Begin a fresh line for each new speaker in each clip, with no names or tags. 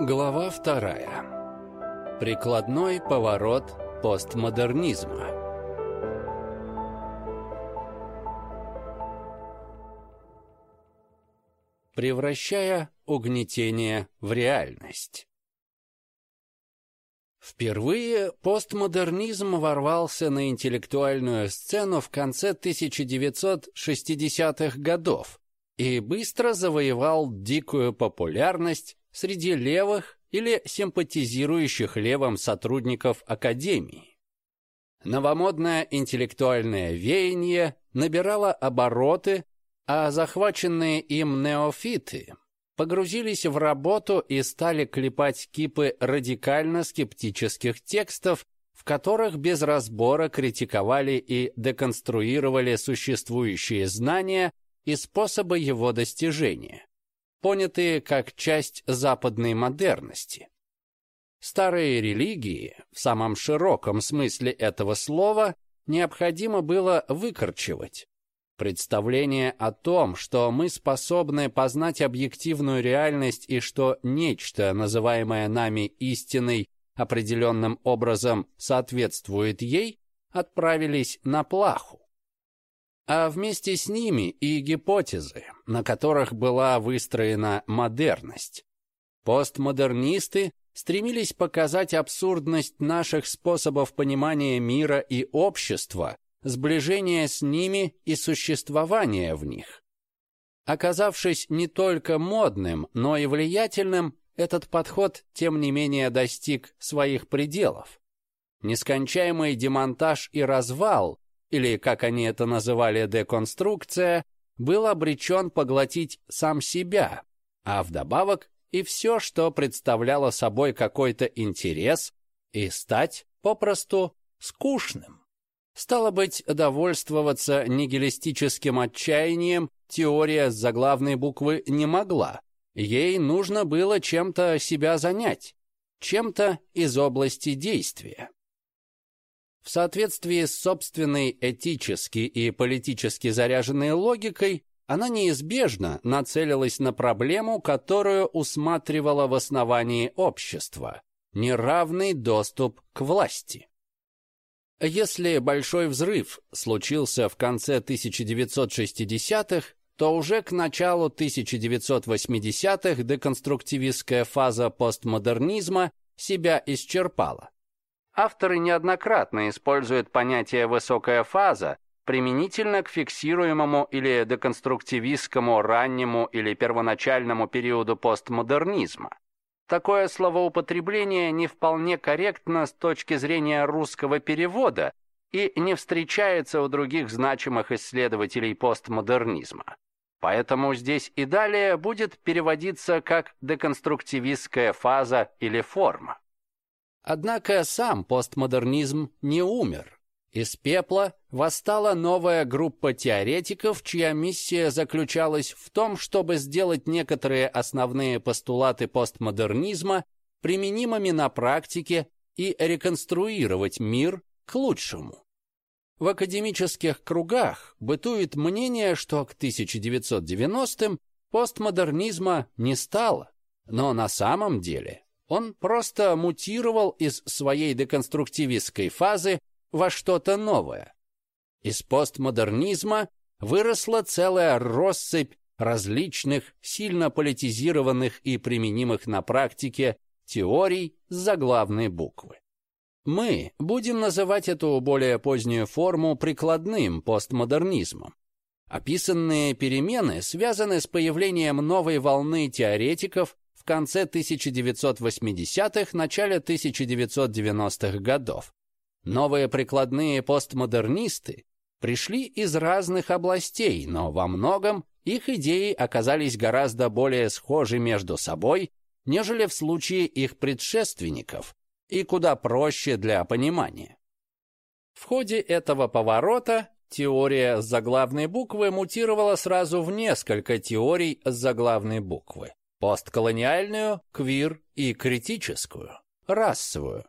Глава вторая. Прикладной поворот постмодернизма. Превращая угнетение в реальность. Впервые постмодернизм ворвался на интеллектуальную сцену в конце 1960-х годов и быстро завоевал дикую популярность среди левых или симпатизирующих левым сотрудников академии. Новомодное интеллектуальное веяние набирало обороты, а захваченные им неофиты погрузились в работу и стали клепать кипы радикально скептических текстов, в которых без разбора критиковали и деконструировали существующие знания и способы его достижения понятые как часть западной модерности. Старые религии, в самом широком смысле этого слова, необходимо было выкорчевать. Представление о том, что мы способны познать объективную реальность и что нечто, называемое нами истиной, определенным образом соответствует ей, отправились на плаху а вместе с ними и гипотезы, на которых была выстроена модерность. Постмодернисты стремились показать абсурдность наших способов понимания мира и общества, сближение с ними и существование в них. Оказавшись не только модным, но и влиятельным, этот подход, тем не менее, достиг своих пределов. Нескончаемый демонтаж и развал или, как они это называли, деконструкция, был обречен поглотить сам себя, а вдобавок и все, что представляло собой какой-то интерес, и стать попросту скучным. Стало быть, довольствоваться нигилистическим отчаянием теория с заглавной буквы не могла. Ей нужно было чем-то себя занять, чем-то из области действия. В соответствии с собственной этически и политически заряженной логикой, она неизбежно нацелилась на проблему, которую усматривала в основании общества – неравный доступ к власти. Если большой взрыв случился в конце 1960-х, то уже к началу 1980-х деконструктивистская фаза постмодернизма себя исчерпала. Авторы неоднократно используют понятие «высокая фаза» применительно к фиксируемому или деконструктивистскому раннему или первоначальному периоду постмодернизма. Такое словоупотребление не вполне корректно с точки зрения русского перевода и не встречается у других значимых исследователей постмодернизма. Поэтому здесь и далее будет переводиться как деконструктивистская фаза или форма. Однако сам постмодернизм не умер. Из пепла восстала новая группа теоретиков, чья миссия заключалась в том, чтобы сделать некоторые основные постулаты постмодернизма применимыми на практике и реконструировать мир к лучшему. В академических кругах бытует мнение, что к 1990-м постмодернизма не стало, но на самом деле он просто мутировал из своей деконструктивистской фазы во что-то новое. Из постмодернизма выросла целая россыпь различных, сильно политизированных и применимых на практике теорий с заглавной буквы. Мы будем называть эту более позднюю форму прикладным постмодернизмом. Описанные перемены связаны с появлением новой волны теоретиков, в конце 1980-х, начале 1990-х годов. Новые прикладные постмодернисты пришли из разных областей, но во многом их идеи оказались гораздо более схожи между собой, нежели в случае их предшественников, и куда проще для понимания. В ходе этого поворота теория с заглавной буквы мутировала сразу в несколько теорий с заглавной буквы постколониальную, квир и критическую, расовую,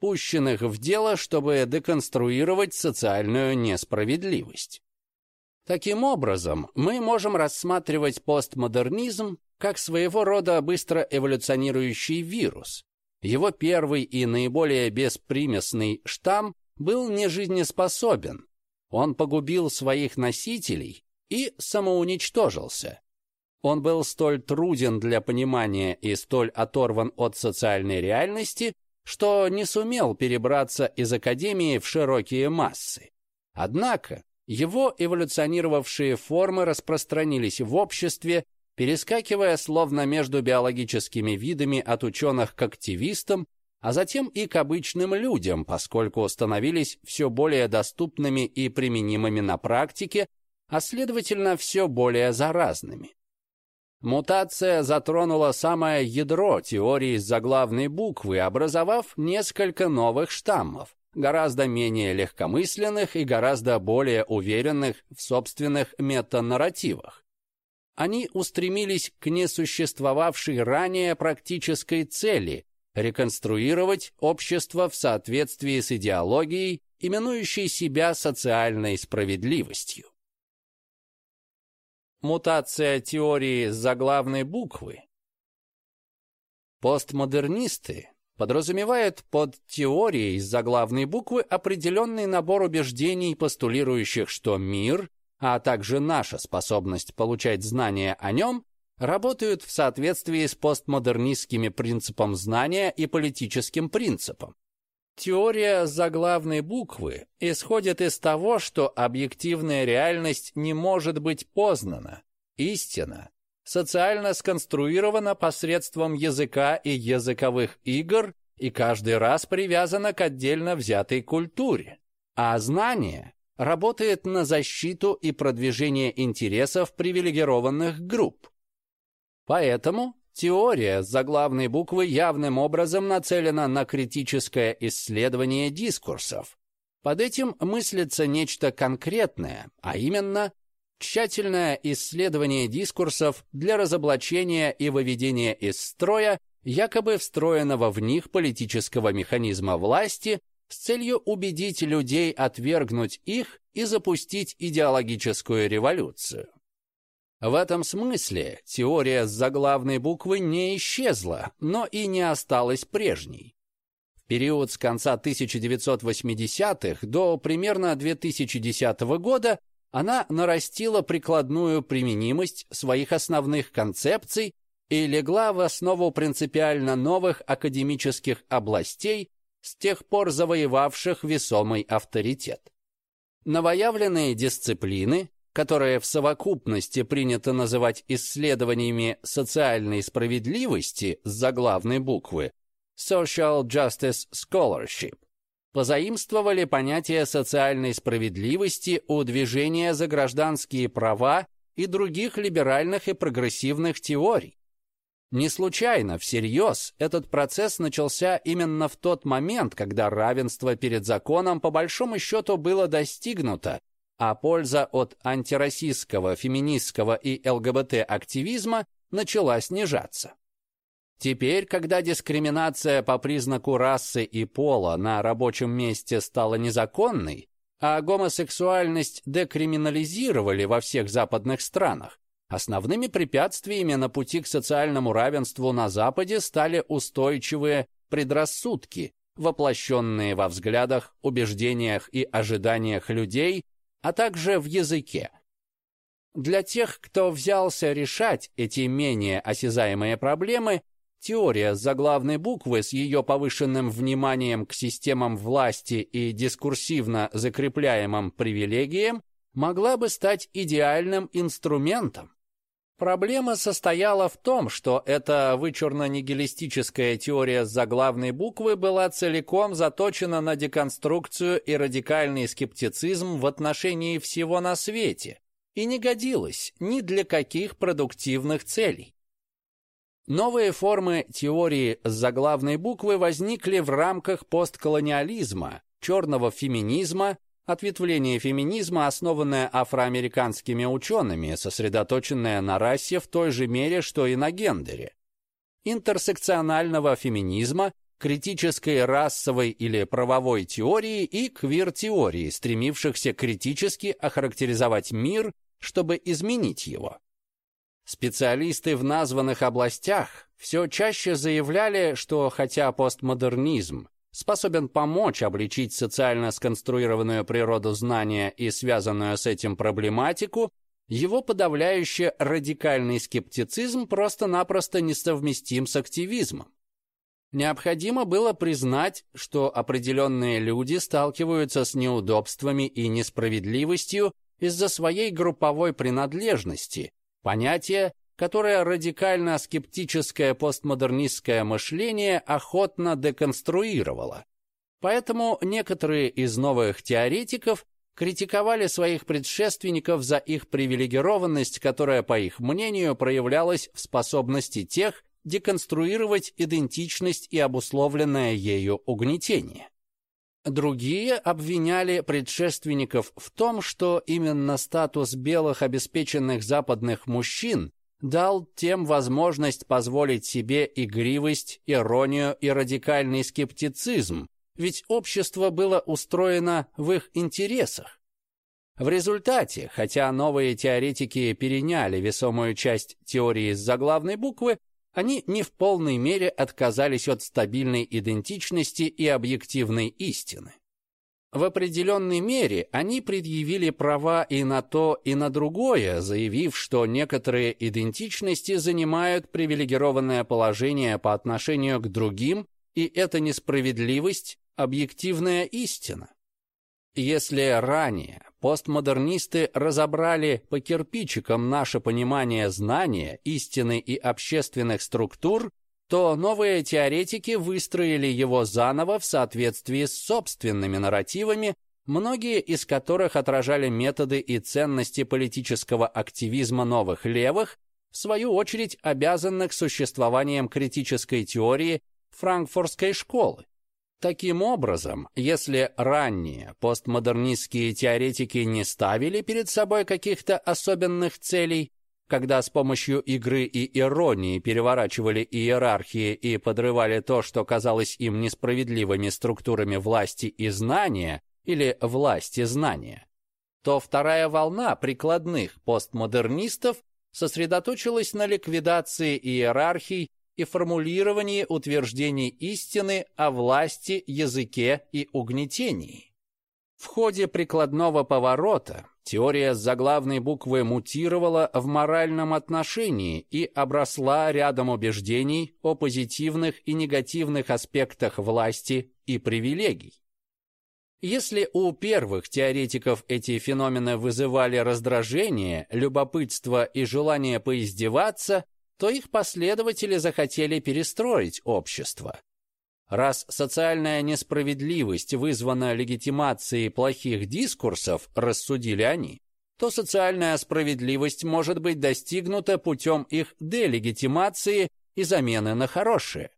пущенных в дело, чтобы деконструировать социальную несправедливость. Таким образом, мы можем рассматривать постмодернизм как своего рода быстро эволюционирующий вирус. Его первый и наиболее беспримесный штамм был нежизнеспособен. Он погубил своих носителей и самоуничтожился. Он был столь труден для понимания и столь оторван от социальной реальности, что не сумел перебраться из Академии в широкие массы. Однако его эволюционировавшие формы распространились в обществе, перескакивая словно между биологическими видами от ученых к активистам, а затем и к обычным людям, поскольку становились все более доступными и применимыми на практике, а следовательно все более заразными. Мутация затронула самое ядро теории заглавной буквы, образовав несколько новых штаммов, гораздо менее легкомысленных и гораздо более уверенных в собственных метанарративах. Они устремились к несуществовавшей ранее практической цели – реконструировать общество в соответствии с идеологией, именующей себя социальной справедливостью. Мутация теории заглавной буквы. Постмодернисты подразумевают под теорией заглавной буквы определенный набор убеждений, постулирующих, что мир, а также наша способность получать знания о нем, работают в соответствии с постмодернистскими принципом знания и политическим принципом. Теория заглавной буквы исходит из того, что объективная реальность не может быть познана. Истина социально сконструирована посредством языка и языковых игр и каждый раз привязана к отдельно взятой культуре. А знание работает на защиту и продвижение интересов привилегированных групп. Поэтому Теория заглавной буквы явным образом нацелена на критическое исследование дискурсов. Под этим мыслится нечто конкретное, а именно тщательное исследование дискурсов для разоблачения и выведения из строя якобы встроенного в них политического механизма власти с целью убедить людей отвергнуть их и запустить идеологическую революцию. В этом смысле теория заглавной буквы не исчезла, но и не осталась прежней. В период с конца 1980-х до примерно 2010 года она нарастила прикладную применимость своих основных концепций и легла в основу принципиально новых академических областей, с тех пор завоевавших весомый авторитет. Новоявленные дисциплины которое в совокупности принято называть исследованиями социальной справедливости с заглавной буквы Social Justice Scholarship, позаимствовали понятие социальной справедливости у движения за гражданские права и других либеральных и прогрессивных теорий. Не случайно, всерьез, этот процесс начался именно в тот момент, когда равенство перед законом по большому счету было достигнуто, а польза от антироссийского, феминистского и ЛГБТ-активизма начала снижаться. Теперь, когда дискриминация по признаку расы и пола на рабочем месте стала незаконной, а гомосексуальность декриминализировали во всех западных странах, основными препятствиями на пути к социальному равенству на Западе стали устойчивые предрассудки, воплощенные во взглядах, убеждениях и ожиданиях людей, а также в языке. Для тех, кто взялся решать эти менее осязаемые проблемы, теория заглавной буквы с ее повышенным вниманием к системам власти и дискурсивно закрепляемым привилегиям могла бы стать идеальным инструментом. Проблема состояла в том, что эта вычурно-нигилистическая теория заглавной буквы была целиком заточена на деконструкцию и радикальный скептицизм в отношении всего на свете и не годилась ни для каких продуктивных целей. Новые формы теории заглавной буквы возникли в рамках постколониализма, черного феминизма Ответвление феминизма, основанное афроамериканскими учеными, сосредоточенное на расе в той же мере, что и на гендере. Интерсекционального феминизма, критической расовой или правовой теории и квир-теории, стремившихся критически охарактеризовать мир, чтобы изменить его. Специалисты в названных областях все чаще заявляли, что хотя постмодернизм способен помочь обличить социально сконструированную природу знания и связанную с этим проблематику, его подавляющий радикальный скептицизм просто-напросто несовместим с активизмом. Необходимо было признать, что определенные люди сталкиваются с неудобствами и несправедливостью из-за своей групповой принадлежности, понятие, которое радикально скептическое постмодернистское мышление охотно деконструировало. Поэтому некоторые из новых теоретиков критиковали своих предшественников за их привилегированность, которая, по их мнению, проявлялась в способности тех деконструировать идентичность и обусловленное ею угнетение. Другие обвиняли предшественников в том, что именно статус белых обеспеченных западных мужчин дал тем возможность позволить себе игривость, иронию и радикальный скептицизм, ведь общество было устроено в их интересах. В результате, хотя новые теоретики переняли весомую часть теории с заглавной буквы, они не в полной мере отказались от стабильной идентичности и объективной истины. В определенной мере они предъявили права и на то, и на другое, заявив, что некоторые идентичности занимают привилегированное положение по отношению к другим, и эта несправедливость – объективная истина. Если ранее постмодернисты разобрали по кирпичикам наше понимание знания, истины и общественных структур, то новые теоретики выстроили его заново в соответствии с собственными нарративами, многие из которых отражали методы и ценности политического активизма новых левых, в свою очередь обязанных существованием критической теории франкфуртской школы. Таким образом, если ранние постмодернистские теоретики не ставили перед собой каких-то особенных целей, когда с помощью игры и иронии переворачивали иерархии и подрывали то, что казалось им несправедливыми структурами власти и знания или власти знания, то вторая волна прикладных постмодернистов сосредоточилась на ликвидации иерархий и формулировании утверждений истины о власти, языке и угнетении. В ходе прикладного поворота теория с заглавной буквы мутировала в моральном отношении и обросла рядом убеждений о позитивных и негативных аспектах власти и привилегий. Если у первых теоретиков эти феномены вызывали раздражение, любопытство и желание поиздеваться, то их последователи захотели перестроить общество. Раз социальная несправедливость вызвана легитимацией плохих дискурсов, рассудили они, то социальная справедливость может быть достигнута путем их делегитимации и замены на хорошие.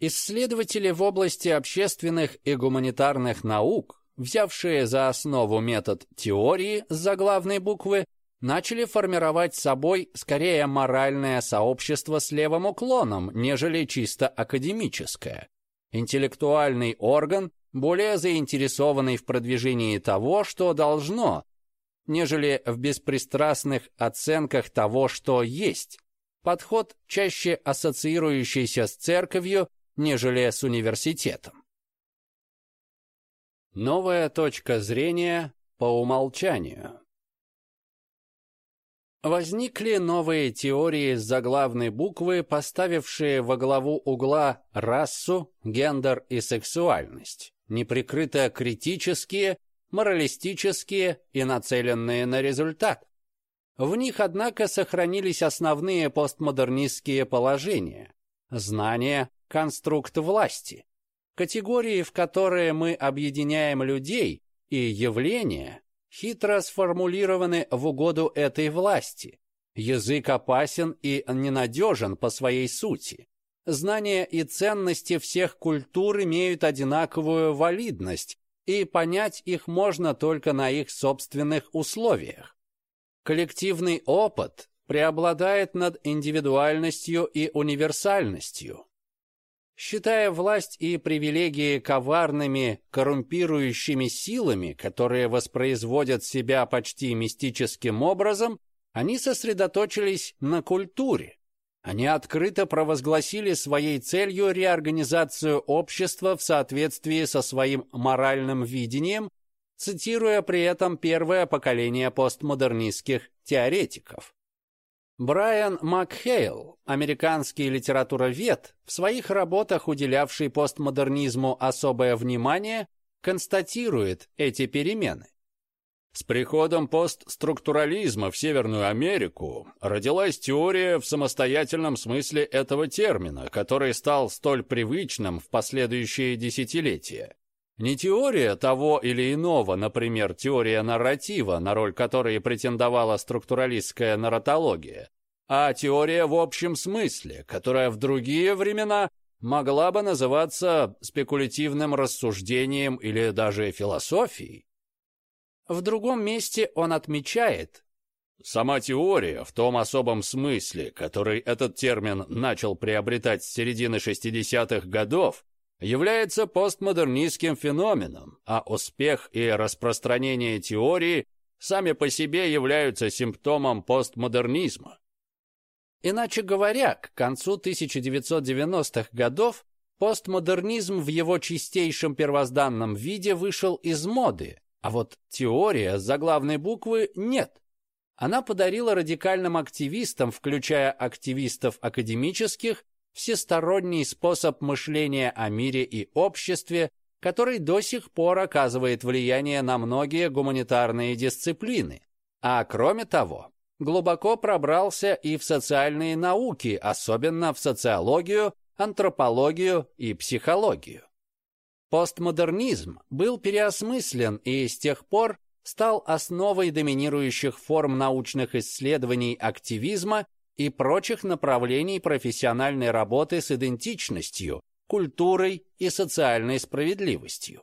Исследователи в области общественных и гуманитарных наук, взявшие за основу метод теории с заглавной буквы, начали формировать собой скорее моральное сообщество с левым уклоном, нежели чисто академическое. Интеллектуальный орган, более заинтересованный в продвижении того, что должно, нежели в беспристрастных оценках того, что есть. Подход, чаще ассоциирующийся с церковью, нежели с университетом. Новая точка зрения по умолчанию. Возникли новые теории с заглавной буквы, поставившие во главу угла расу, гендер и сексуальность, неприкрыто критические, моралистические и нацеленные на результат. В них, однако, сохранились основные постмодернистские положения. Знание, конструкт власти. Категории, в которые мы объединяем людей, и явления, хитро сформулированы в угоду этой власти. Язык опасен и ненадежен по своей сути. Знания и ценности всех культур имеют одинаковую валидность, и понять их можно только на их собственных условиях. Коллективный опыт преобладает над индивидуальностью и универсальностью. Считая власть и привилегии коварными, коррумпирующими силами, которые воспроизводят себя почти мистическим образом, они сосредоточились на культуре. Они открыто провозгласили своей целью реорганизацию общества в соответствии со своим моральным видением, цитируя при этом первое поколение постмодернистских теоретиков. Брайан Макхейл, американский литературовед, в своих работах, уделявший постмодернизму особое внимание, констатирует эти перемены. С приходом постструктурализма в Северную Америку родилась теория в самостоятельном смысле этого термина, который стал столь привычным в последующие десятилетия. Не теория того или иного, например, теория нарратива, на роль которой претендовала структуралистская нарратология, а теория в общем смысле, которая в другие времена могла бы называться спекулятивным рассуждением или даже философией. В другом месте он отмечает, Сама теория в том особом смысле, который этот термин начал приобретать с середины 60-х годов, является постмодернистским феноменом, а успех и распространение теории сами по себе являются симптомом постмодернизма. Иначе говоря, к концу 1990-х годов постмодернизм в его чистейшем первозданном виде вышел из моды, а вот теория заглавной буквы нет. Она подарила радикальным активистам, включая активистов академических, всесторонний способ мышления о мире и обществе, который до сих пор оказывает влияние на многие гуманитарные дисциплины. А кроме того, глубоко пробрался и в социальные науки, особенно в социологию, антропологию и психологию. Постмодернизм был переосмыслен и с тех пор стал основой доминирующих форм научных исследований активизма и прочих направлений профессиональной работы с идентичностью, культурой и социальной справедливостью.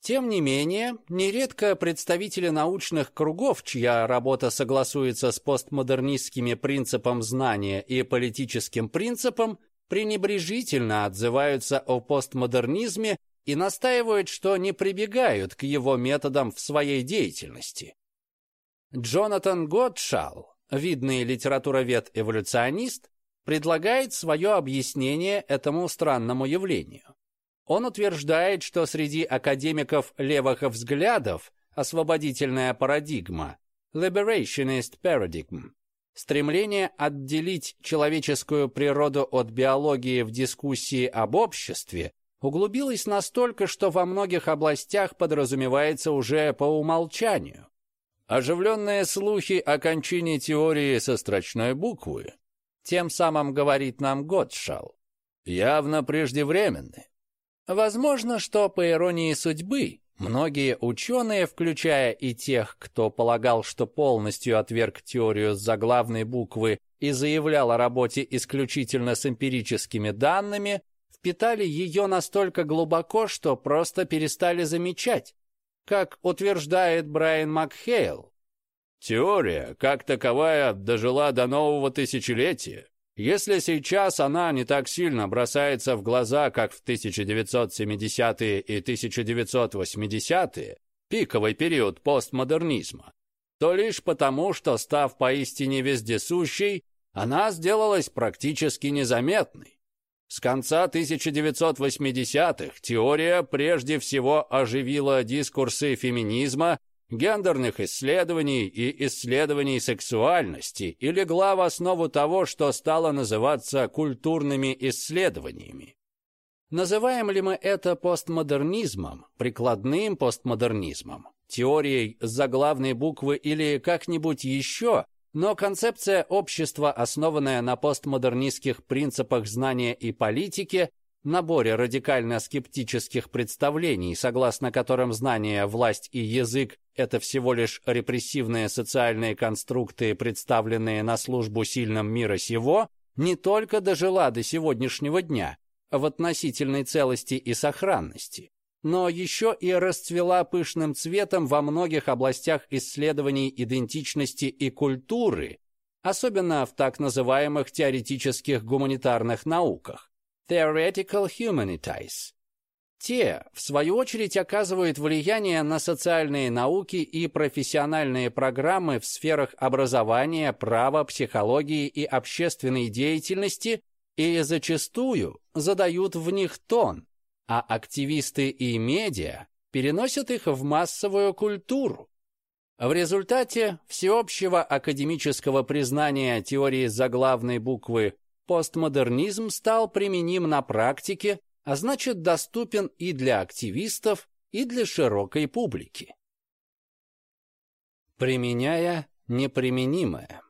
Тем не менее, нередко представители научных кругов, чья работа согласуется с постмодернистскими принципом знания и политическим принципом, пренебрежительно отзываются о постмодернизме и настаивают, что не прибегают к его методам в своей деятельности. Джонатан Годшалл видный литературовед-эволюционист, предлагает свое объяснение этому странному явлению. Он утверждает, что среди академиков левых взглядов освободительная парадигма liberationist paradigm стремление отделить человеческую природу от биологии в дискуссии об обществе углубилось настолько, что во многих областях подразумевается уже по умолчанию. Оживленные слухи о кончине теории со строчной буквы, тем самым говорит нам Готшал, явно преждевременны. Возможно, что по иронии судьбы, многие ученые, включая и тех, кто полагал, что полностью отверг теорию с заглавной буквы и заявлял о работе исключительно с эмпирическими данными, впитали ее настолько глубоко, что просто перестали замечать, как утверждает Брайан Макхейл. Теория, как таковая, дожила до нового тысячелетия. Если сейчас она не так сильно бросается в глаза, как в 1970-е и 1980-е, пиковый период постмодернизма, то лишь потому, что, став поистине вездесущей, она сделалась практически незаметной. С конца 1980-х теория прежде всего оживила дискурсы феминизма, гендерных исследований и исследований сексуальности и легла в основу того, что стало называться культурными исследованиями. Называем ли мы это постмодернизмом, прикладным постмодернизмом, теорией заглавной буквы или как-нибудь еще, но концепция общества, основанная на постмодернистских принципах знания и политики, наборе радикально-скептических представлений, согласно которым знание, власть и язык – это всего лишь репрессивные социальные конструкты, представленные на службу сильным мира сего, не только дожила до сегодняшнего дня в относительной целости и сохранности, но еще и расцвела пышным цветом во многих областях исследований идентичности и культуры, особенно в так называемых теоретических гуманитарных науках, theoretical humanities. Те, в свою очередь, оказывают влияние на социальные науки и профессиональные программы в сферах образования, права, психологии и общественной деятельности и зачастую задают в них тон, а активисты и медиа переносят их в массовую культуру. В результате всеобщего академического признания теории заглавной буквы постмодернизм стал применим на практике а значит доступен и для активистов, и для широкой публики. Применяя неприменимое.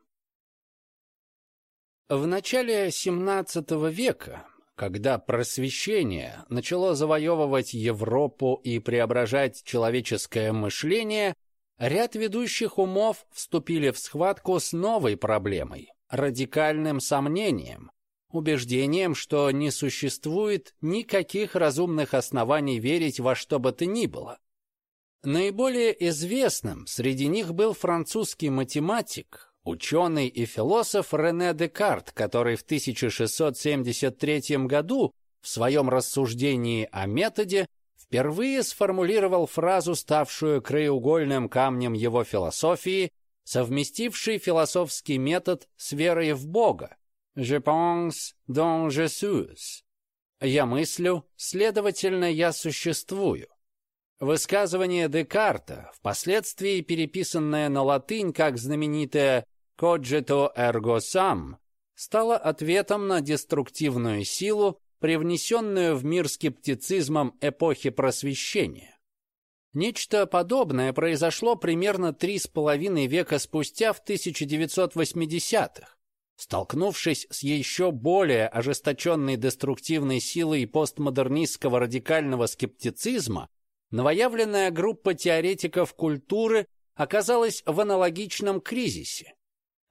В начале XVII века, когда просвещение начало завоевывать Европу и преображать человеческое мышление, ряд ведущих умов вступили в схватку с новой проблемой – радикальным сомнением, убеждением, что не существует никаких разумных оснований верить во что бы то ни было. Наиболее известным среди них был французский математик, ученый и философ Рене Декарт, который в 1673 году в своем рассуждении о методе впервые сформулировал фразу, ставшую краеугольным камнем его философии, совместивший философский метод с верой в Бога, Je pense, donc je suis. Я мыслю, следовательно, я существую. Высказывание Декарта, впоследствии переписанное на латынь как знаменитое «cogito ergo sum», стало ответом на деструктивную силу, привнесенную в мир скептицизмом эпохи Просвещения. Нечто подобное произошло примерно три с половиной века спустя в 1980-х, Столкнувшись с еще более ожесточенной деструктивной силой постмодернистского радикального скептицизма, новоявленная группа теоретиков культуры оказалась в аналогичном кризисе.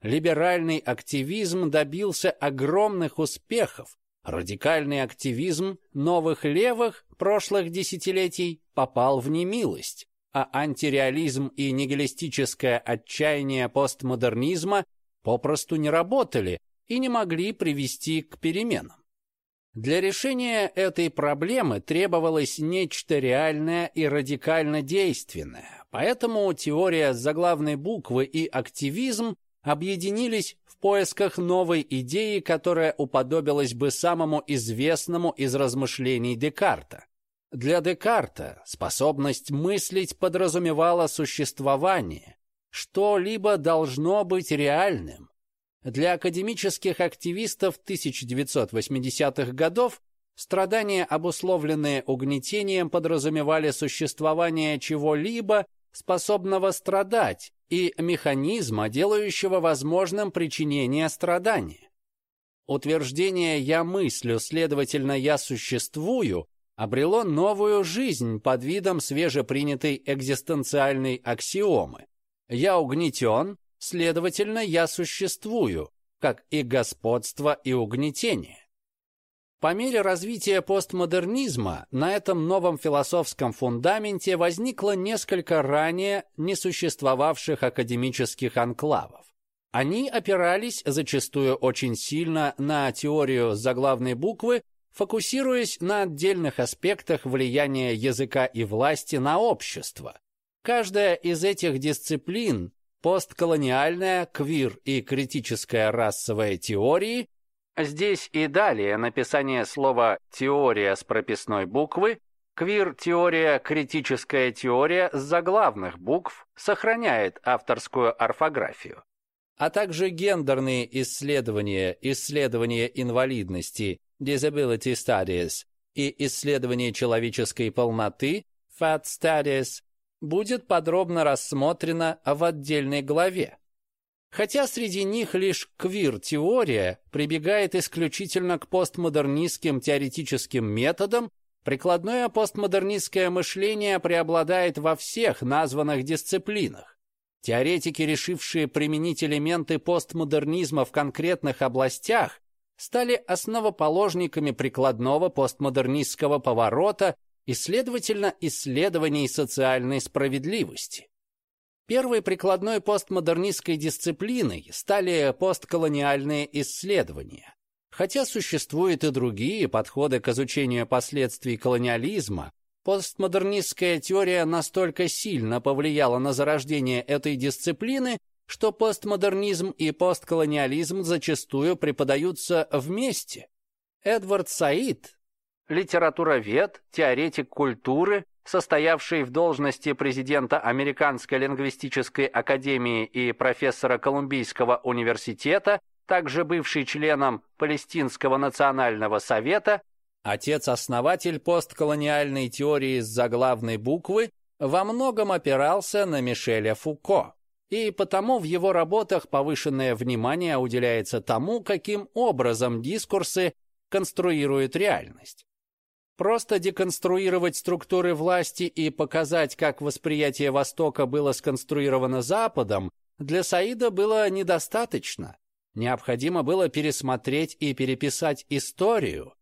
Либеральный активизм добился огромных успехов, радикальный активизм новых левых прошлых десятилетий попал в немилость, а антиреализм и нигилистическое отчаяние постмодернизма попросту не работали и не могли привести к переменам. Для решения этой проблемы требовалось нечто реальное и радикально действенное, поэтому теория заглавной буквы и активизм объединились в поисках новой идеи, которая уподобилась бы самому известному из размышлений Декарта. Для Декарта способность мыслить подразумевала существование, что-либо должно быть реальным. Для академических активистов 1980-х годов страдания, обусловленные угнетением, подразумевали существование чего-либо, способного страдать, и механизма, делающего возможным причинение страдания. Утверждение «я мыслю, следовательно, я существую» обрело новую жизнь под видом свежепринятой экзистенциальной аксиомы. Я угнетен, следовательно, я существую, как и господство и угнетение. По мере развития постмодернизма на этом новом философском фундаменте возникло несколько ранее не существовавших академических анклавов. Они опирались зачастую очень сильно на теорию заглавной буквы, фокусируясь на отдельных аспектах влияния языка и власти на общество, Каждая из этих дисциплин, постколониальная, квир и критическая расовая теории, здесь и далее написание слова «теория» с прописной буквы, квир-теория, критическая теория с заглавных букв сохраняет авторскую орфографию, а также гендерные исследования, исследования инвалидности, disability studies, и исследования человеческой полноты, fat studies, будет подробно рассмотрена в отдельной главе. Хотя среди них лишь квир-теория прибегает исключительно к постмодернистским теоретическим методам, прикладное постмодернистское мышление преобладает во всех названных дисциплинах. Теоретики, решившие применить элементы постмодернизма в конкретных областях, стали основоположниками прикладного постмодернистского поворота и, следовательно, исследований социальной справедливости. Первой прикладной постмодернистской дисциплиной стали постколониальные исследования. Хотя существуют и другие подходы к изучению последствий колониализма, постмодернистская теория настолько сильно повлияла на зарождение этой дисциплины, что постмодернизм и постколониализм зачастую преподаются вместе. Эдвард Саид, литературовед, теоретик культуры, состоявший в должности президента Американской лингвистической академии и профессора Колумбийского университета, также бывший членом Палестинского национального совета, отец-основатель постколониальной теории с заглавной буквы, во многом опирался на Мишеля Фуко и потому в его работах повышенное внимание уделяется тому, каким образом дискурсы конструируют реальность. Просто деконструировать структуры власти и показать, как восприятие Востока было сконструировано Западом, для Саида было недостаточно. Необходимо было пересмотреть и переписать историю.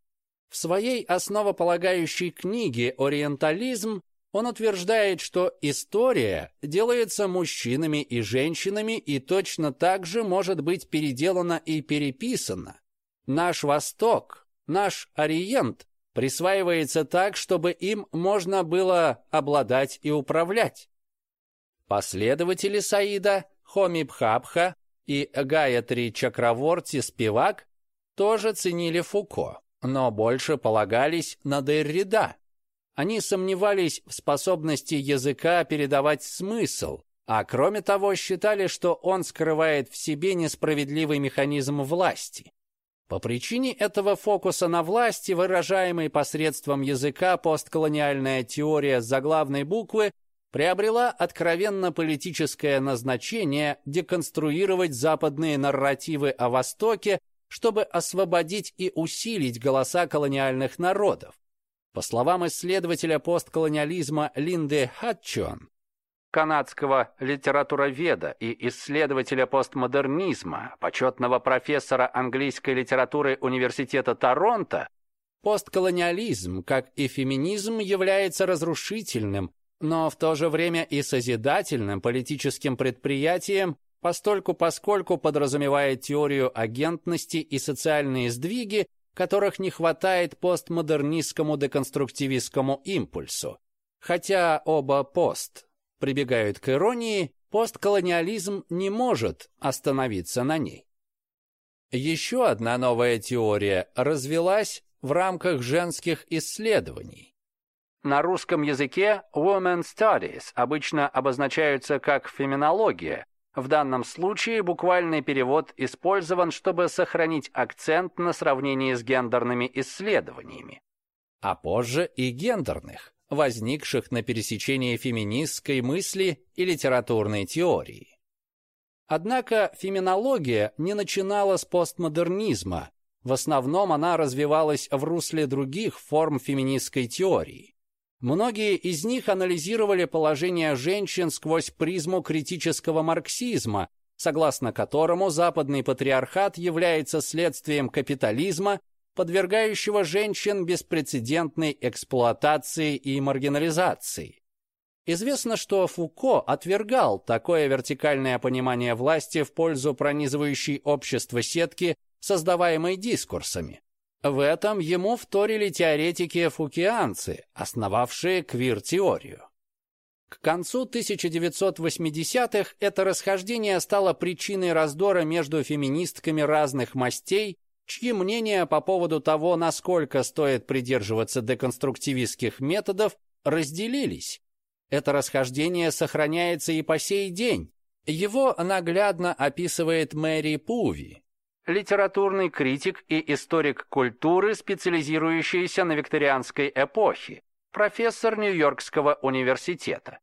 В своей основополагающей книге «Ориентализм» Он утверждает, что история делается мужчинами и женщинами и точно так же может быть переделана и переписана. Наш Восток, наш Ориент присваивается так, чтобы им можно было обладать и управлять. Последователи Саида, Хоми Бхабха и Гаятри Чакраворти Спивак тоже ценили Фуко, но больше полагались на Деррида, они сомневались в способности языка передавать смысл, а кроме того считали, что он скрывает в себе несправедливый механизм власти. По причине этого фокуса на власти, выражаемой посредством языка, постколониальная теория заглавной буквы приобрела откровенно политическое назначение деконструировать западные нарративы о Востоке, чтобы освободить и усилить голоса колониальных народов. По словам исследователя постколониализма Линды Хатчон, канадского литературоведа и исследователя постмодернизма, почетного профессора английской литературы Университета Торонто, постколониализм, как и феминизм, является разрушительным, но в то же время и созидательным политическим предприятием, постольку поскольку подразумевает теорию агентности и социальные сдвиги, которых не хватает постмодернистскому деконструктивистскому импульсу. Хотя оба пост прибегают к иронии, постколониализм не может остановиться на ней. Еще одна новая теория развелась в рамках женских исследований. На русском языке women studies обычно обозначаются как феминология, в данном случае буквальный перевод использован, чтобы сохранить акцент на сравнении с гендерными исследованиями, а позже и гендерных, возникших на пересечении феминистской мысли и литературной теории. Однако феминология не начинала с постмодернизма, в основном она развивалась в русле других форм феминистской теории. Многие из них анализировали положение женщин сквозь призму критического марксизма, согласно которому западный патриархат является следствием капитализма, подвергающего женщин беспрецедентной эксплуатации и маргинализации. Известно, что Фуко отвергал такое вертикальное понимание власти в пользу пронизывающей общество сетки, создаваемой дискурсами. В этом ему вторили теоретики-фукианцы, основавшие квир-теорию. К концу 1980-х это расхождение стало причиной раздора между феминистками разных мастей, чьи мнения по поводу того, насколько стоит придерживаться деконструктивистских методов, разделились. Это расхождение сохраняется и по сей день. Его наглядно описывает Мэри Пуви, литературный критик и историк культуры, специализирующийся на викторианской эпохе, профессор Нью-Йоркского университета.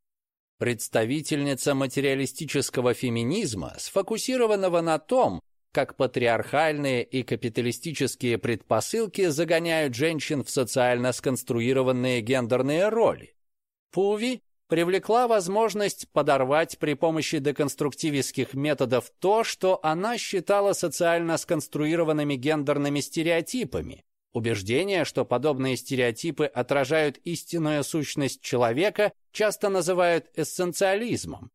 Представительница материалистического феминизма, сфокусированного на том, как патриархальные и капиталистические предпосылки загоняют женщин в социально сконструированные гендерные роли. Пуви привлекла возможность подорвать при помощи деконструктивистских методов то, что она считала социально сконструированными гендерными стереотипами. Убеждение, что подобные стереотипы отражают истинную сущность человека, часто называют эссенциализмом.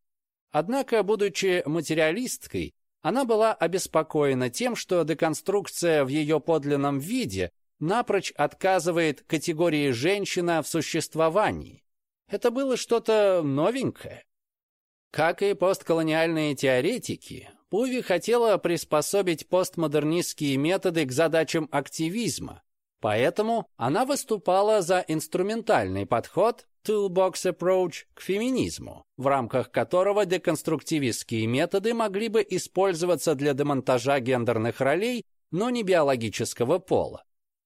Однако, будучи материалисткой, Она была обеспокоена тем, что деконструкция в ее подлинном виде напрочь отказывает категории «женщина» в существовании. Это было что-то новенькое. Как и постколониальные теоретики, Пуви хотела приспособить постмодернистские методы к задачам активизма, поэтому она выступала за инструментальный подход Toolbox Approach к феминизму, в рамках которого деконструктивистские методы могли бы использоваться для демонтажа гендерных ролей, но не биологического пола.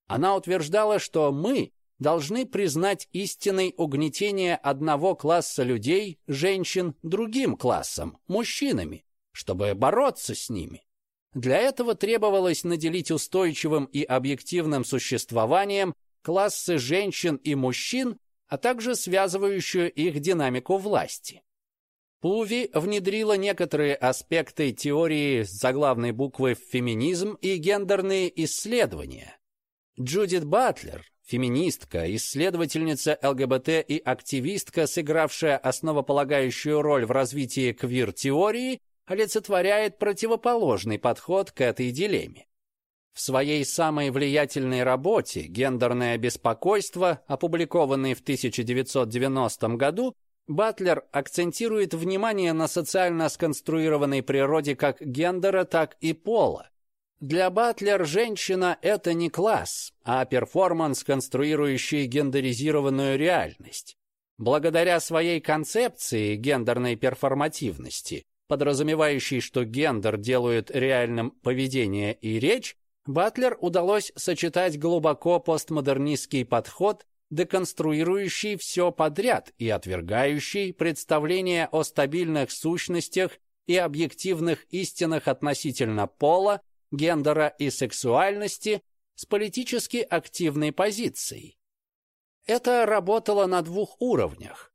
Она утверждала, что мы должны признать истинной угнетение одного класса людей, женщин, другим классом, мужчинами, чтобы бороться с ними. Для этого требовалось наделить устойчивым и объективным существованием классы женщин и мужчин, а также связывающую их динамику власти. Пуви внедрила некоторые аспекты теории с заглавной буквы «феминизм» и гендерные исследования. Джудит Батлер, феминистка, исследовательница ЛГБТ и активистка, сыгравшая основополагающую роль в развитии квир-теории, олицетворяет противоположный подход к этой дилемме. В своей самой влиятельной работе «Гендерное беспокойство», опубликованной в 1990 году, Батлер акцентирует внимание на социально сконструированной природе как гендера, так и пола. Для Батлер женщина – это не класс, а перформанс, конструирующий гендеризированную реальность. Благодаря своей концепции гендерной перформативности, подразумевающей, что гендер делают реальным поведение и речь, Батлер удалось сочетать глубоко постмодернистский подход, деконструирующий все подряд и отвергающий представления о стабильных сущностях и объективных истинах относительно пола, гендера и сексуальности с политически активной позицией. Это работало на двух уровнях.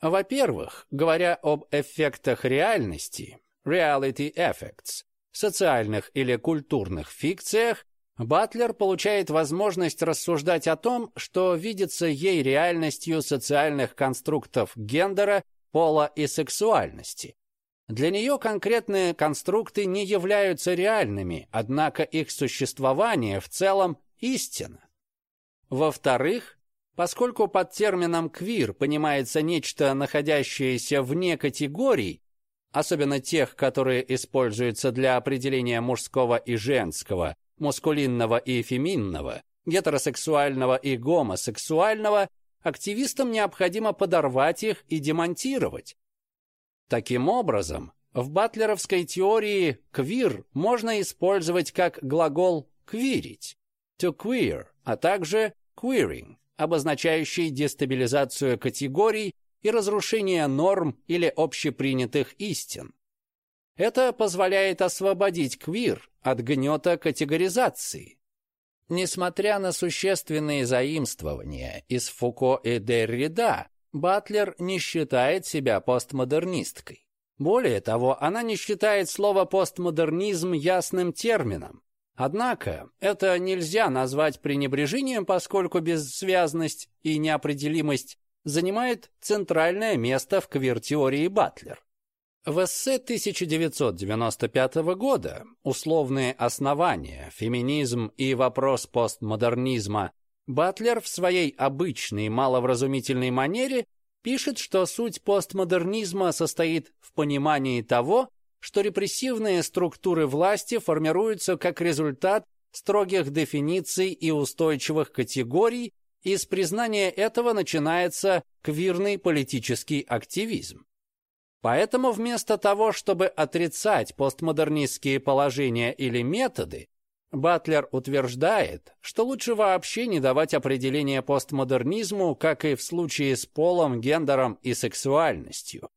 Во-первых, говоря об эффектах реальности, reality effects, социальных или культурных фикциях, Батлер получает возможность рассуждать о том, что видится ей реальностью социальных конструктов гендера, пола и сексуальности. Для нее конкретные конструкты не являются реальными, однако их существование в целом истина. Во-вторых, поскольку под термином «квир» понимается нечто, находящееся вне категорий, особенно тех, которые используются для определения мужского и женского, мускулинного и феминного, гетеросексуального и гомосексуального, активистам необходимо подорвать их и демонтировать. Таким образом, в батлеровской теории «квир» можно использовать как глагол «квирить» to queer, а также queering, обозначающий дестабилизацию категорий и разрушение норм или общепринятых истин. Это позволяет освободить квир от гнета категоризации. Несмотря на существенные заимствования из Фуко и Деррида, Батлер не считает себя постмодернисткой. Более того, она не считает слово «постмодернизм» ясным термином. Однако это нельзя назвать пренебрежением, поскольку бессвязность и неопределимость занимает центральное место в квир-теории Батлер. В эссе 1995 года «Условные основания. Феминизм и вопрос постмодернизма» Батлер в своей обычной маловразумительной манере пишет, что суть постмодернизма состоит в понимании того, что репрессивные структуры власти формируются как результат строгих дефиниций и устойчивых категорий, и с признания этого начинается квирный политический активизм. Поэтому вместо того, чтобы отрицать постмодернистские положения или методы, Батлер утверждает, что лучше вообще не давать определения постмодернизму, как и в случае с полом, гендером и сексуальностью.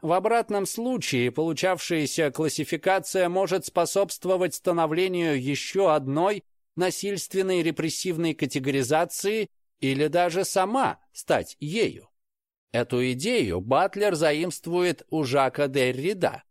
В обратном случае получавшаяся классификация может способствовать становлению еще одной насильственной репрессивной категоризации или даже сама стать ею. Эту идею Батлер заимствует у Жака Деррида.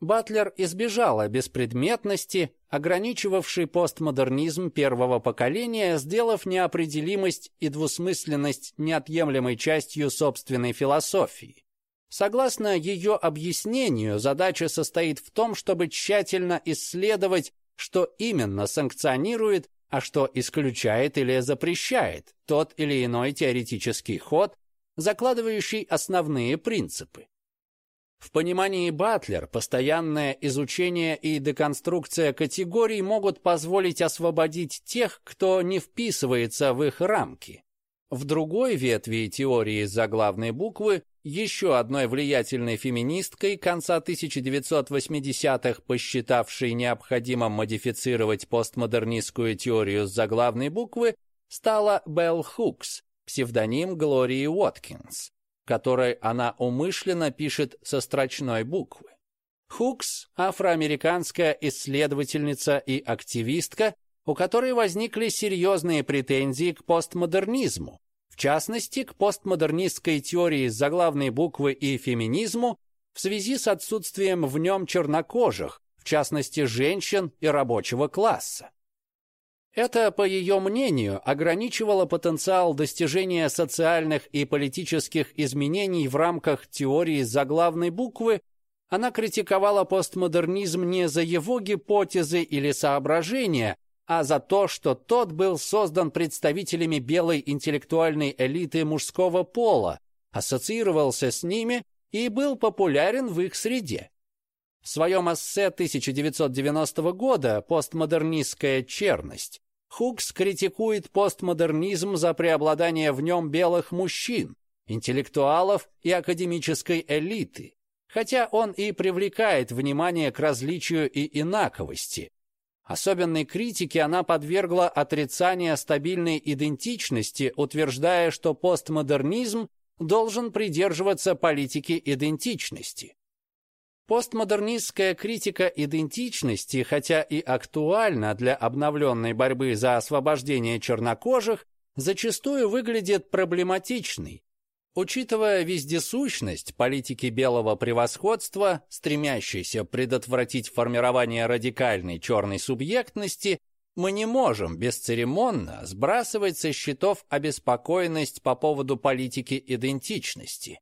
Батлер избежала беспредметности, ограничивавшей постмодернизм первого поколения, сделав неопределимость и двусмысленность неотъемлемой частью собственной философии. Согласно ее объяснению, задача состоит в том, чтобы тщательно исследовать, что именно санкционирует, а что исключает или запрещает тот или иной теоретический ход, закладывающий основные принципы. В понимании Батлер постоянное изучение и деконструкция категорий могут позволить освободить тех, кто не вписывается в их рамки. В другой ветви теории заглавной буквы еще одной влиятельной феминисткой конца 1980-х, посчитавшей необходимым модифицировать постмодернистскую теорию заглавной буквы, стала Белл Хукс, псевдоним Глории Уоткинс которой она умышленно пишет со строчной буквы. Хукс – афроамериканская исследовательница и активистка, у которой возникли серьезные претензии к постмодернизму, в частности, к постмодернистской теории заглавной буквы и феминизму в связи с отсутствием в нем чернокожих, в частности, женщин и рабочего класса. Это, по ее мнению, ограничивало потенциал достижения социальных и политических изменений в рамках теории заглавной буквы, она критиковала постмодернизм не за его гипотезы или соображения, а за то, что тот был создан представителями белой интеллектуальной элиты мужского пола, ассоциировался с ними и был популярен в их среде. В своем эссе 1990 года «Постмодернистская черность» Хукс критикует постмодернизм за преобладание в нем белых мужчин, интеллектуалов и академической элиты, хотя он и привлекает внимание к различию и инаковости. Особенной критике она подвергла отрицание стабильной идентичности, утверждая, что постмодернизм должен придерживаться политики идентичности. Постмодернистская критика идентичности, хотя и актуальна для обновленной борьбы за освобождение чернокожих, зачастую выглядит проблематичной. Учитывая вездесущность политики белого превосходства, стремящейся предотвратить формирование радикальной черной субъектности, мы не можем бесцеремонно сбрасывать со счетов обеспокоенность по поводу политики идентичности.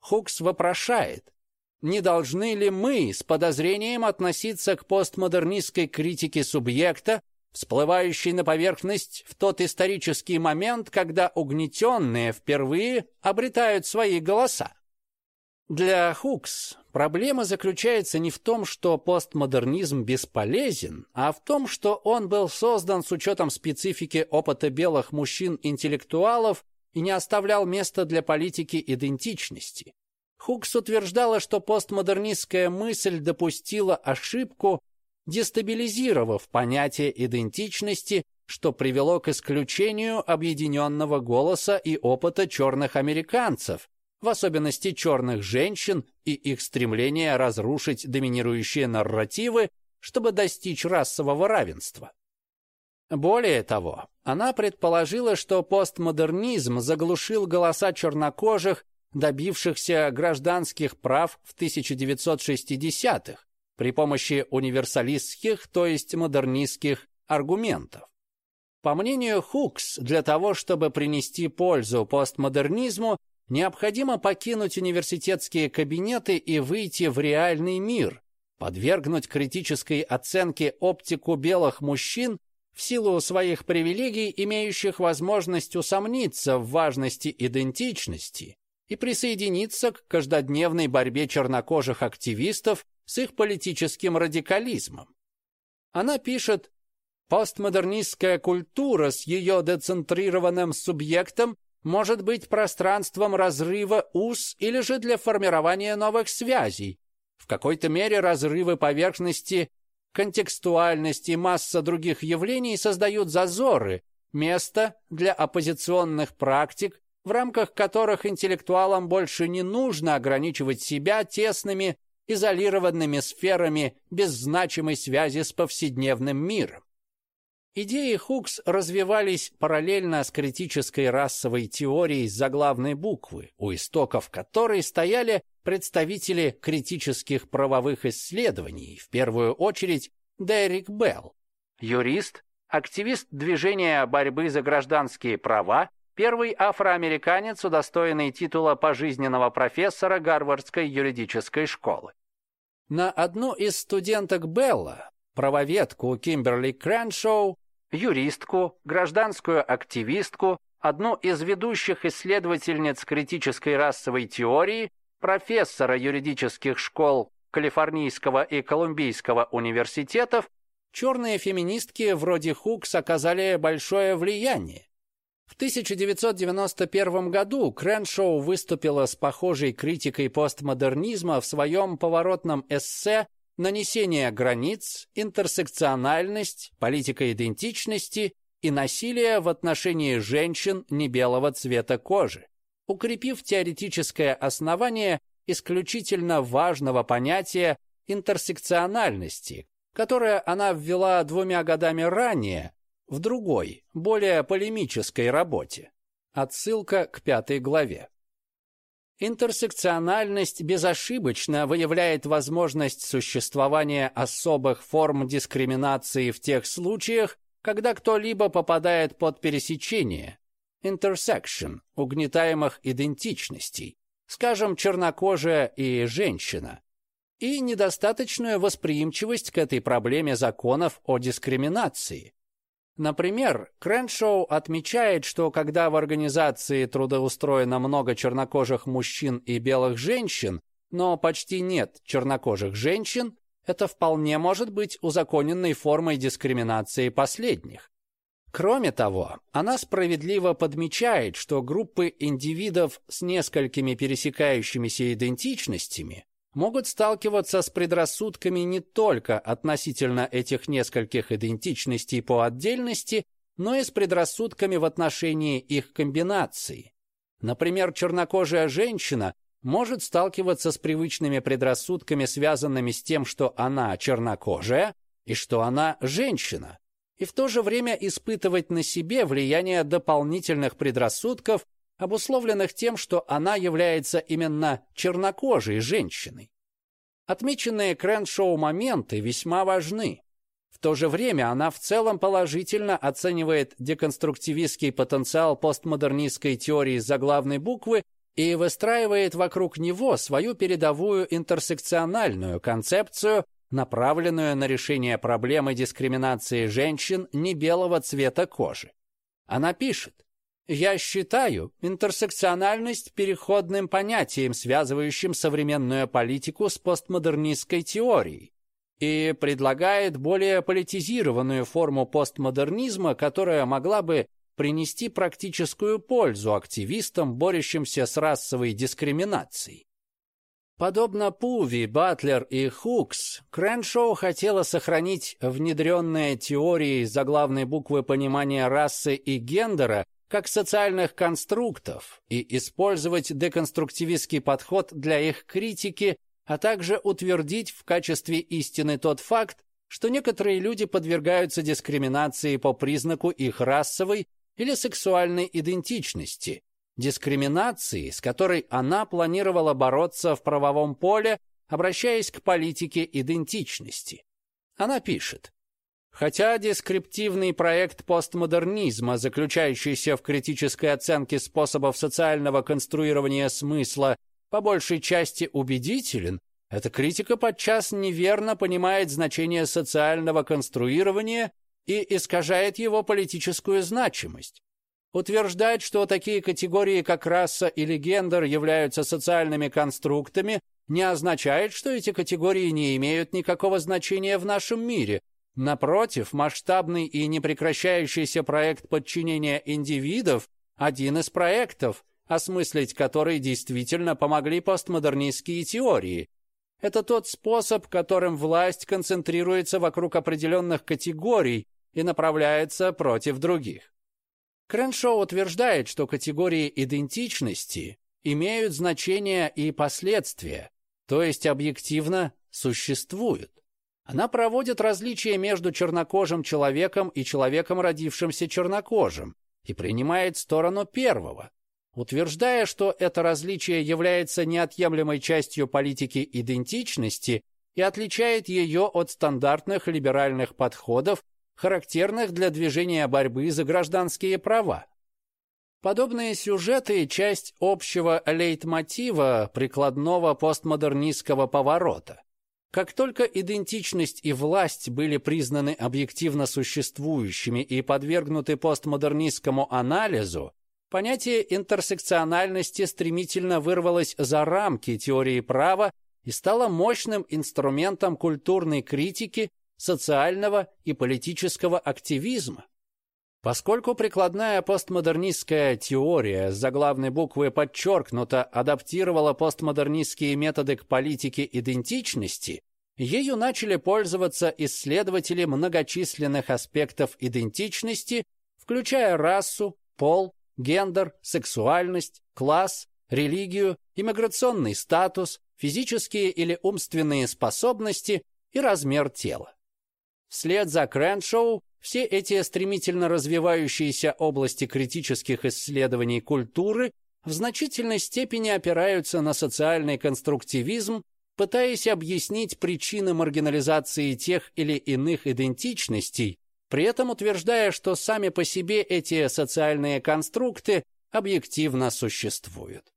Хукс вопрошает, не должны ли мы с подозрением относиться к постмодернистской критике субъекта, всплывающей на поверхность в тот исторический момент, когда угнетенные впервые обретают свои голоса? Для Хукс проблема заключается не в том, что постмодернизм бесполезен, а в том, что он был создан с учетом специфики опыта белых мужчин-интеллектуалов и не оставлял места для политики идентичности. Хукс утверждала, что постмодернистская мысль допустила ошибку, дестабилизировав понятие идентичности, что привело к исключению объединенного голоса и опыта черных американцев, в особенности черных женщин и их стремление разрушить доминирующие нарративы, чтобы достичь расового равенства. Более того, она предположила, что постмодернизм заглушил голоса чернокожих добившихся гражданских прав в 1960-х при помощи универсалистских, то есть модернистских аргументов. По мнению Хукс, для того, чтобы принести пользу постмодернизму, необходимо покинуть университетские кабинеты и выйти в реальный мир, подвергнуть критической оценке оптику белых мужчин в силу своих привилегий, имеющих возможность усомниться в важности идентичности, и присоединиться к каждодневной борьбе чернокожих активистов с их политическим радикализмом. Она пишет, постмодернистская культура с ее децентрированным субъектом может быть пространством разрыва уз или же для формирования новых связей. В какой-то мере разрывы поверхности, контекстуальность и масса других явлений создают зазоры, место для оппозиционных практик, в рамках которых интеллектуалам больше не нужно ограничивать себя тесными, изолированными сферами без значимой связи с повседневным миром. Идеи Хукс развивались параллельно с критической расовой теорией заглавной буквы, у истоков которой стояли представители критических правовых исследований, в первую очередь Дерек Белл, юрист, активист движения борьбы за гражданские права, первый афроамериканец, удостоенный титула пожизненного профессора Гарвардской юридической школы. На одну из студенток Белла, правоведку Кимберли Крэншоу, юристку, гражданскую активистку, одну из ведущих исследовательниц критической расовой теории, профессора юридических школ Калифорнийского и Колумбийского университетов, черные феминистки вроде Хукс оказали большое влияние. В 1991 году Крэншоу выступила с похожей критикой постмодернизма в своем поворотном эссе «Нанесение границ, интерсекциональность, политика идентичности и насилие в отношении женщин небелого цвета кожи», укрепив теоретическое основание исключительно важного понятия интерсекциональности, которое она ввела двумя годами ранее в другой, более полемической работе. Отсылка к пятой главе. Интерсекциональность безошибочно выявляет возможность существования особых форм дискриминации в тех случаях, когда кто-либо попадает под пересечение, intersection, угнетаемых идентичностей, скажем, чернокожая и женщина, и недостаточную восприимчивость к этой проблеме законов о дискриминации, Например, Крэншоу отмечает, что когда в организации трудоустроено много чернокожих мужчин и белых женщин, но почти нет чернокожих женщин, это вполне может быть узаконенной формой дискриминации последних. Кроме того, она справедливо подмечает, что группы индивидов с несколькими пересекающимися идентичностями могут сталкиваться с предрассудками не только относительно этих нескольких идентичностей по отдельности, но и с предрассудками в отношении их комбинации. Например, чернокожая женщина может сталкиваться с привычными предрассудками, связанными с тем, что она чернокожая и что она женщина, и в то же время испытывать на себе влияние дополнительных предрассудков, обусловленных тем, что она является именно чернокожей женщиной. Отмеченные Крэншоу моменты весьма важны. В то же время она в целом положительно оценивает деконструктивистский потенциал постмодернистской теории заглавной буквы и выстраивает вокруг него свою передовую интерсекциональную концепцию, направленную на решение проблемы дискриминации женщин небелого цвета кожи. Она пишет, я считаю интерсекциональность переходным понятием, связывающим современную политику с постмодернистской теорией, и предлагает более политизированную форму постмодернизма, которая могла бы принести практическую пользу активистам, борющимся с расовой дискриминацией. Подобно Пуви, Батлер и Хукс, Крэншоу хотела сохранить внедренные теории заглавной буквы понимания расы и гендера как социальных конструктов и использовать деконструктивистский подход для их критики, а также утвердить в качестве истины тот факт, что некоторые люди подвергаются дискриминации по признаку их расовой или сексуальной идентичности, дискриминации, с которой она планировала бороться в правовом поле, обращаясь к политике идентичности. Она пишет, Хотя дескриптивный проект постмодернизма, заключающийся в критической оценке способов социального конструирования смысла, по большей части убедителен, эта критика подчас неверно понимает значение социального конструирования и искажает его политическую значимость. Утверждать, что такие категории, как раса или гендер, являются социальными конструктами, не означает, что эти категории не имеют никакого значения в нашем мире – Напротив, масштабный и непрекращающийся проект подчинения индивидов – один из проектов, осмыслить который действительно помогли постмодернистские теории. Это тот способ, которым власть концентрируется вокруг определенных категорий и направляется против других. Креншоу утверждает, что категории идентичности имеют значение и последствия, то есть объективно существуют. Она проводит различия между чернокожим человеком и человеком, родившимся чернокожим, и принимает сторону первого, утверждая, что это различие является неотъемлемой частью политики идентичности и отличает ее от стандартных либеральных подходов, характерных для движения борьбы за гражданские права. Подобные сюжеты – часть общего лейтмотива прикладного постмодернистского поворота. Как только идентичность и власть были признаны объективно существующими и подвергнуты постмодернистскому анализу, понятие интерсекциональности стремительно вырвалось за рамки теории права и стало мощным инструментом культурной критики, социального и политического активизма. Поскольку прикладная постмодернистская теория с заглавной буквы подчеркнуто адаптировала постмодернистские методы к политике идентичности, ею начали пользоваться исследователи многочисленных аспектов идентичности, включая расу, пол, гендер, сексуальность, класс, религию, иммиграционный статус, физические или умственные способности и размер тела. Вслед за Крэншоу все эти стремительно развивающиеся области критических исследований культуры в значительной степени опираются на социальный конструктивизм, пытаясь объяснить причины маргинализации тех или иных идентичностей, при этом утверждая, что сами по себе эти социальные конструкты объективно существуют.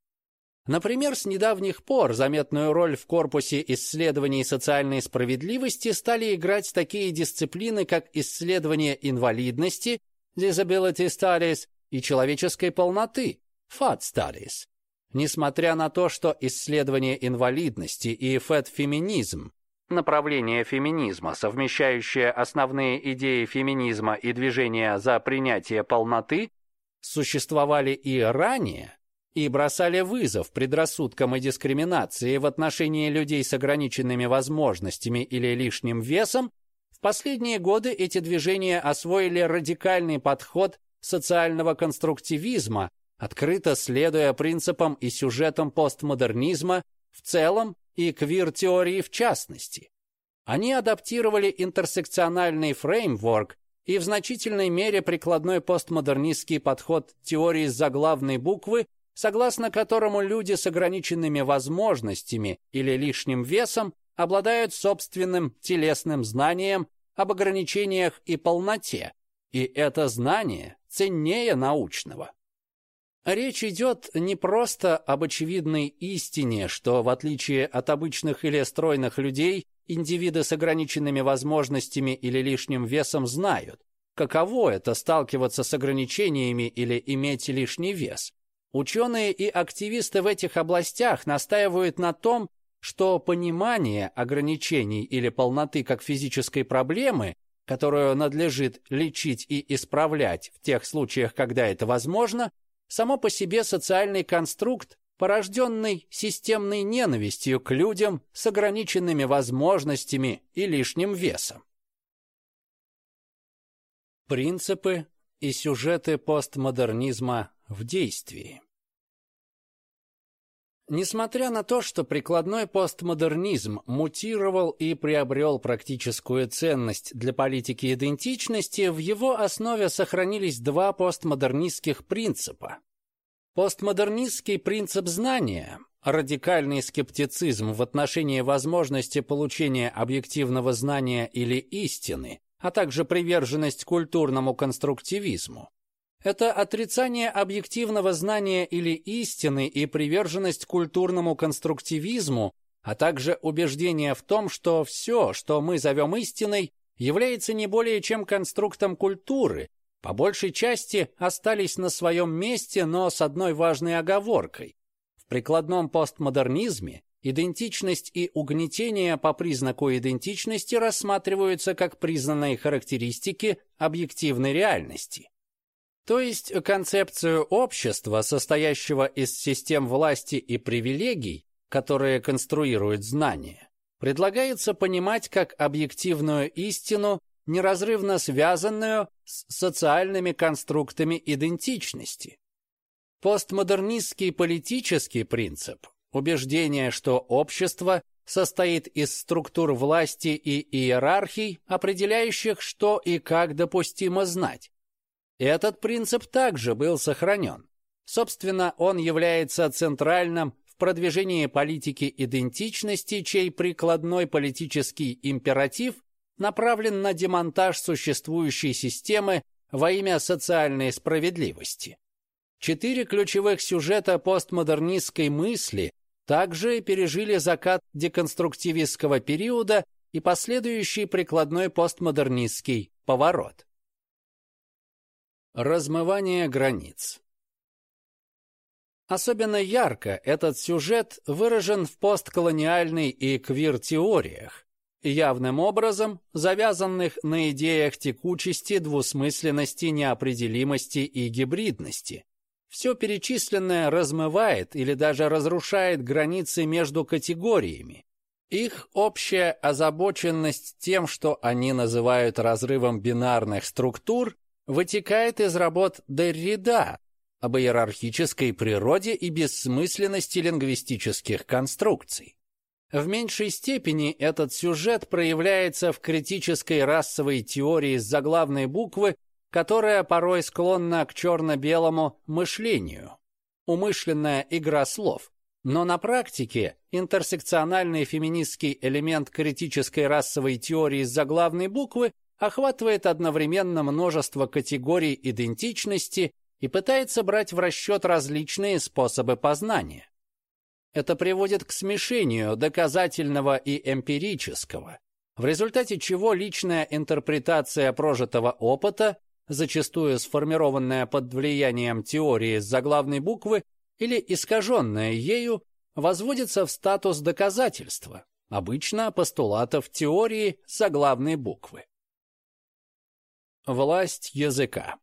Например, с недавних пор заметную роль в корпусе исследований социальной справедливости стали играть такие дисциплины, как исследование инвалидности, disability studies, и человеческой полноты, fat studies. Несмотря на то, что исследование инвалидности и фэт-феминизм, направление феминизма, совмещающее основные идеи феминизма и движение за принятие полноты, существовали и ранее, и бросали вызов предрассудкам и дискриминации в отношении людей с ограниченными возможностями или лишним весом, в последние годы эти движения освоили радикальный подход социального конструктивизма, открыто следуя принципам и сюжетам постмодернизма в целом и квир-теории в частности. Они адаптировали интерсекциональный фреймворк и в значительной мере прикладной постмодернистский подход теории заглавной буквы согласно которому люди с ограниченными возможностями или лишним весом обладают собственным телесным знанием об ограничениях и полноте, и это знание ценнее научного. Речь идет не просто об очевидной истине, что в отличие от обычных или стройных людей, индивиды с ограниченными возможностями или лишним весом знают, каково это сталкиваться с ограничениями или иметь лишний вес. Ученые и активисты в этих областях настаивают на том, что понимание ограничений или полноты как физической проблемы, которую надлежит лечить и исправлять в тех случаях, когда это возможно, само по себе социальный конструкт, порожденный системной ненавистью к людям с ограниченными возможностями и лишним весом. Принципы и сюжеты постмодернизма в действии. Несмотря на то, что прикладной постмодернизм мутировал и приобрел практическую ценность для политики идентичности, в его основе сохранились два постмодернистских принципа. Постмодернистский принцип знания, радикальный скептицизм в отношении возможности получения объективного знания или истины, а также приверженность культурному конструктивизму, это отрицание объективного знания или истины и приверженность культурному конструктивизму, а также убеждение в том, что все, что мы зовем истиной, является не более чем конструктом культуры, по большей части остались на своем месте, но с одной важной оговоркой. В прикладном постмодернизме идентичность и угнетение по признаку идентичности рассматриваются как признанные характеристики объективной реальности. То есть концепцию общества, состоящего из систем власти и привилегий, которые конструируют знания, предлагается понимать как объективную истину, неразрывно связанную с социальными конструктами идентичности. Постмодернистский политический принцип – убеждение, что общество состоит из структур власти и иерархий, определяющих, что и как допустимо знать, этот принцип также был сохранен. Собственно, он является центральным в продвижении политики идентичности, чей прикладной политический императив направлен на демонтаж существующей системы во имя социальной справедливости. Четыре ключевых сюжета постмодернистской мысли также пережили закат деконструктивистского периода и последующий прикладной постмодернистский поворот. Размывание границ Особенно ярко этот сюжет выражен в постколониальной и квир-теориях, явным образом завязанных на идеях текучести, двусмысленности, неопределимости и гибридности. Все перечисленное размывает или даже разрушает границы между категориями. Их общая озабоченность тем, что они называют разрывом бинарных структур, вытекает из работ Деррида об иерархической природе и бессмысленности лингвистических конструкций. В меньшей степени этот сюжет проявляется в критической расовой теории с заглавной буквы, которая порой склонна к черно-белому мышлению. Умышленная игра слов. Но на практике интерсекциональный феминистский элемент критической расовой теории с заглавной буквы охватывает одновременно множество категорий идентичности и пытается брать в расчет различные способы познания. Это приводит к смешению доказательного и эмпирического, в результате чего личная интерпретация прожитого опыта, зачастую сформированная под влиянием теории с заглавной буквы или искаженная ею, возводится в статус доказательства, обычно постулатов теории с заглавной буквы. Власть языка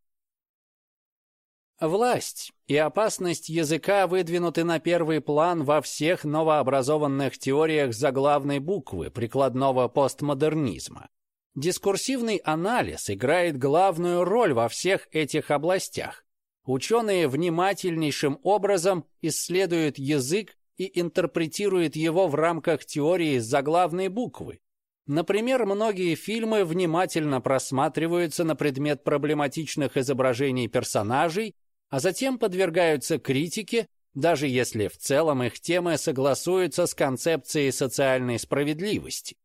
Власть и опасность языка выдвинуты на первый план во всех новообразованных теориях заглавной буквы прикладного постмодернизма. Дискурсивный анализ играет главную роль во всех этих областях. Ученые внимательнейшим образом исследуют язык и интерпретируют его в рамках теории заглавной буквы. Например, многие фильмы внимательно просматриваются на предмет проблематичных изображений персонажей а затем подвергаются критике, даже если в целом их темы согласуются с концепцией социальной справедливости.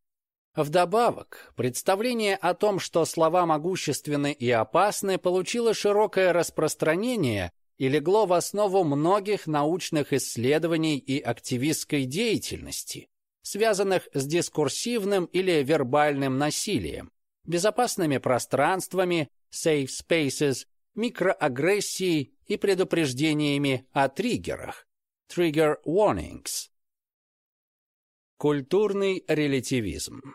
Вдобавок, представление о том, что слова могущественны и опасны, получило широкое распространение и легло в основу многих научных исследований и активистской деятельности, связанных с дискурсивным или вербальным насилием, безопасными пространствами, safe spaces, микроагрессией и предупреждениями о триггерах (trigger warnings). Культурный релятивизм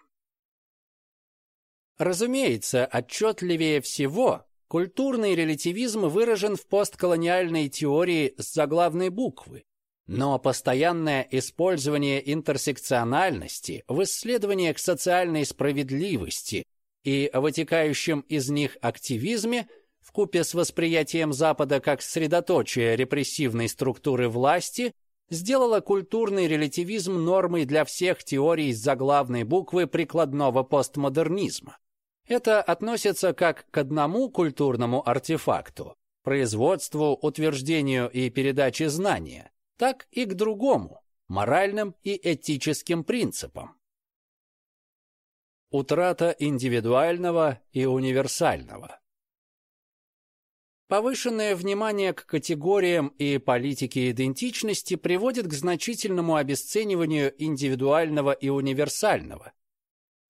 Разумеется, отчетливее всего культурный релятивизм выражен в постколониальной теории с заглавной буквы, но постоянное использование интерсекциональности в исследованиях социальной справедливости и вытекающем из них активизме – вкупе с восприятием Запада как средоточия репрессивной структуры власти, сделала культурный релятивизм нормой для всех теорий с заглавной буквы прикладного постмодернизма. Это относится как к одному культурному артефакту – производству, утверждению и передаче знания, так и к другому – моральным и этическим принципам. Утрата индивидуального и универсального – Повышенное внимание к категориям и политике идентичности приводит к значительному обесцениванию индивидуального и универсального.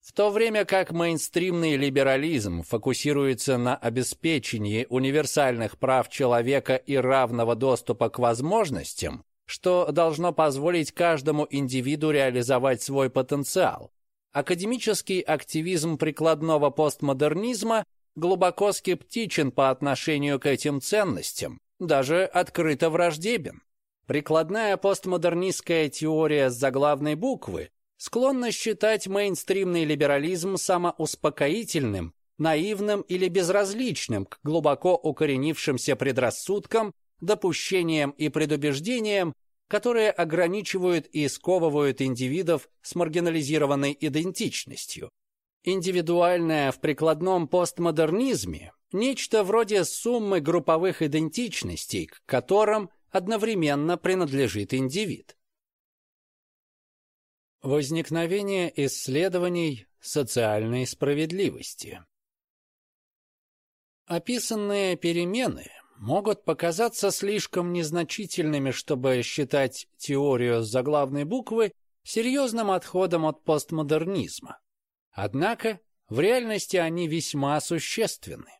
В то время как мейнстримный либерализм фокусируется на обеспечении универсальных прав человека и равного доступа к возможностям, что должно позволить каждому индивиду реализовать свой потенциал, академический активизм прикладного постмодернизма глубоко скептичен по отношению к этим ценностям, даже открыто враждебен. Прикладная постмодернистская теория с заглавной буквы склонна считать мейнстримный либерализм самоуспокоительным, наивным или безразличным к глубоко укоренившимся предрассудкам, допущениям и предубеждениям, которые ограничивают и сковывают индивидов с маргинализированной идентичностью. Индивидуальное в прикладном постмодернизме – нечто вроде суммы групповых идентичностей, к которым одновременно принадлежит индивид. Возникновение исследований социальной справедливости Описанные перемены могут показаться слишком незначительными, чтобы считать теорию заглавной буквы серьезным отходом от постмодернизма. Однако в реальности они весьма существенны.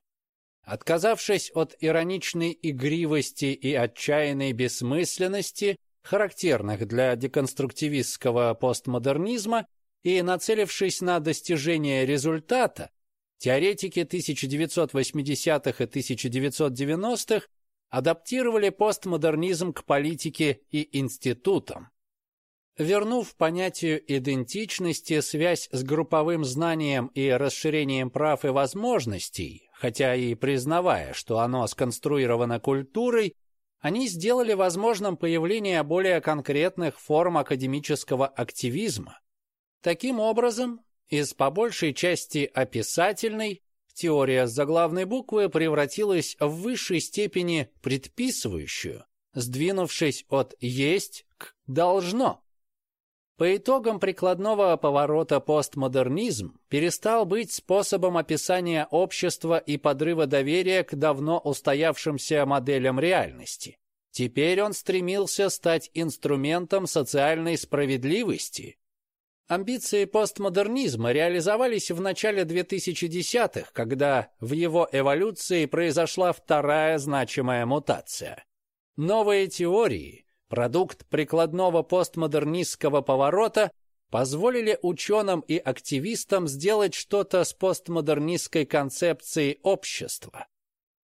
Отказавшись от ироничной игривости и отчаянной бессмысленности, характерных для деконструктивистского постмодернизма, и нацелившись на достижение результата, теоретики 1980-х и 1990-х адаптировали постмодернизм к политике и институтам. Вернув понятию идентичности связь с групповым знанием и расширением прав и возможностей, хотя и признавая, что оно сконструировано культурой, они сделали возможным появление более конкретных форм академического активизма. Таким образом, из по большей части описательной теория заглавной буквы превратилась в высшей степени предписывающую, сдвинувшись от «есть» к «должно». По итогам прикладного поворота постмодернизм перестал быть способом описания общества и подрыва доверия к давно устоявшимся моделям реальности. Теперь он стремился стать инструментом социальной справедливости. Амбиции постмодернизма реализовались в начале 2010-х, когда в его эволюции произошла вторая значимая мутация. Новые теории – продукт прикладного постмодернистского поворота, позволили ученым и активистам сделать что-то с постмодернистской концепцией общества.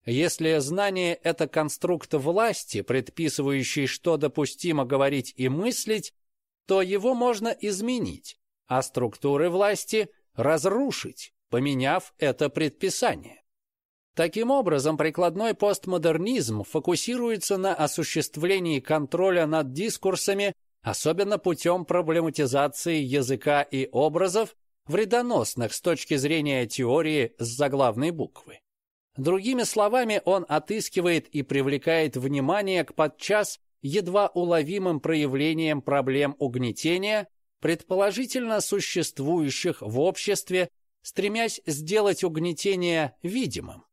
Если знание – это конструкт власти, предписывающий, что допустимо говорить и мыслить, то его можно изменить, а структуры власти – разрушить, поменяв это предписание. Таким образом, прикладной постмодернизм фокусируется на осуществлении контроля над дискурсами, особенно путем проблематизации языка и образов, вредоносных с точки зрения теории с заглавной буквы. Другими словами, он отыскивает и привлекает внимание к подчас едва уловимым проявлениям проблем угнетения, предположительно существующих в обществе, стремясь сделать угнетение видимым.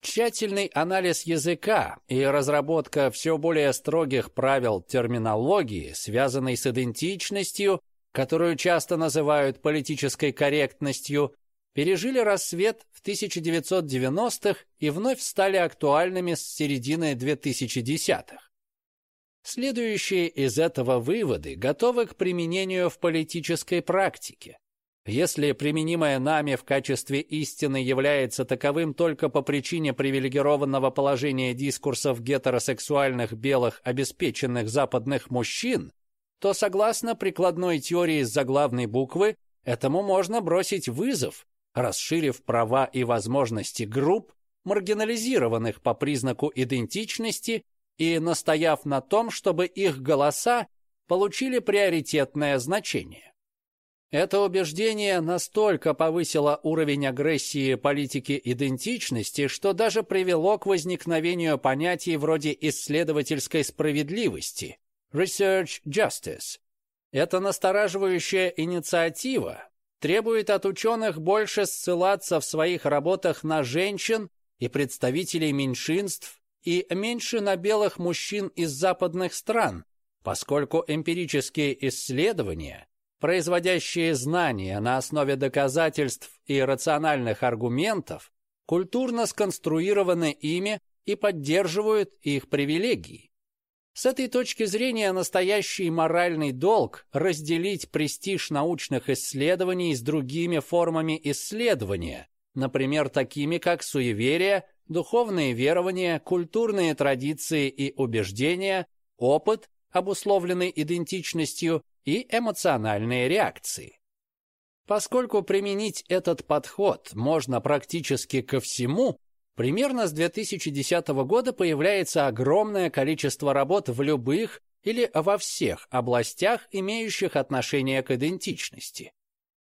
Тщательный анализ языка и разработка все более строгих правил терминологии, связанной с идентичностью, которую часто называют политической корректностью, пережили рассвет в 1990-х и вновь стали актуальными с середины 2010-х. Следующие из этого выводы готовы к применению в политической практике. Если применимое нами в качестве истины является таковым только по причине привилегированного положения дискурсов гетеросексуальных белых обеспеченных западных мужчин, то согласно прикладной теории заглавной буквы, этому можно бросить вызов, расширив права и возможности групп, маргинализированных по признаку идентичности и настояв на том, чтобы их голоса получили приоритетное значение. Это убеждение настолько повысило уровень агрессии политики идентичности, что даже привело к возникновению понятий вроде исследовательской справедливости – research justice. Эта настораживающая инициатива требует от ученых больше ссылаться в своих работах на женщин и представителей меньшинств и меньше на белых мужчин из западных стран, поскольку эмпирические исследования – производящие знания на основе доказательств и рациональных аргументов, культурно сконструированы ими и поддерживают их привилегии. С этой точки зрения настоящий моральный долг – разделить престиж научных исследований с другими формами исследования, например, такими как суеверие, духовные верования, культурные традиции и убеждения, опыт, обусловленный идентичностью, и эмоциональные реакции. Поскольку применить этот подход можно практически ко всему, примерно с 2010 года появляется огромное количество работ в любых или во всех областях, имеющих отношение к идентичности.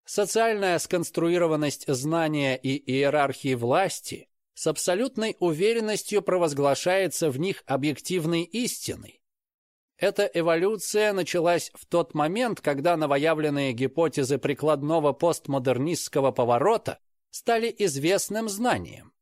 Социальная сконструированность знания и иерархии власти с абсолютной уверенностью провозглашается в них объективной истиной, эта эволюция началась в тот момент, когда новоявленные гипотезы прикладного постмодернистского поворота стали известным знанием.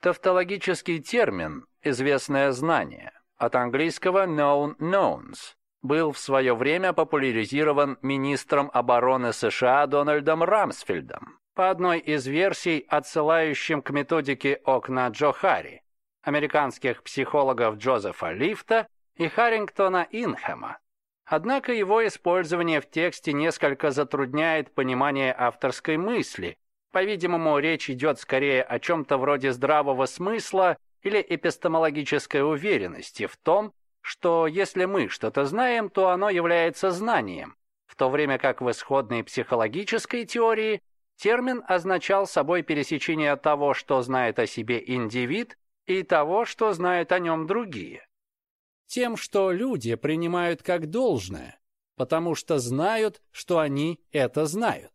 Тавтологический термин известное знание, от английского known knowns, был в свое время популяризирован министром обороны США Дональдом Рамсфельдом по одной из версий, отсылающим к методике окна Джохари, американских психологов Джозефа Лифта и Харрингтона Инхэма. Однако его использование в тексте несколько затрудняет понимание авторской мысли. По-видимому, речь идет скорее о чем-то вроде здравого смысла или эпистемологической уверенности в том, что если мы что-то знаем, то оно является знанием, в то время как в исходной психологической теории термин означал собой пересечение того, что знает о себе индивид, и того, что знают о нем другие. Тем, что люди принимают как должное, потому что знают, что они это знают.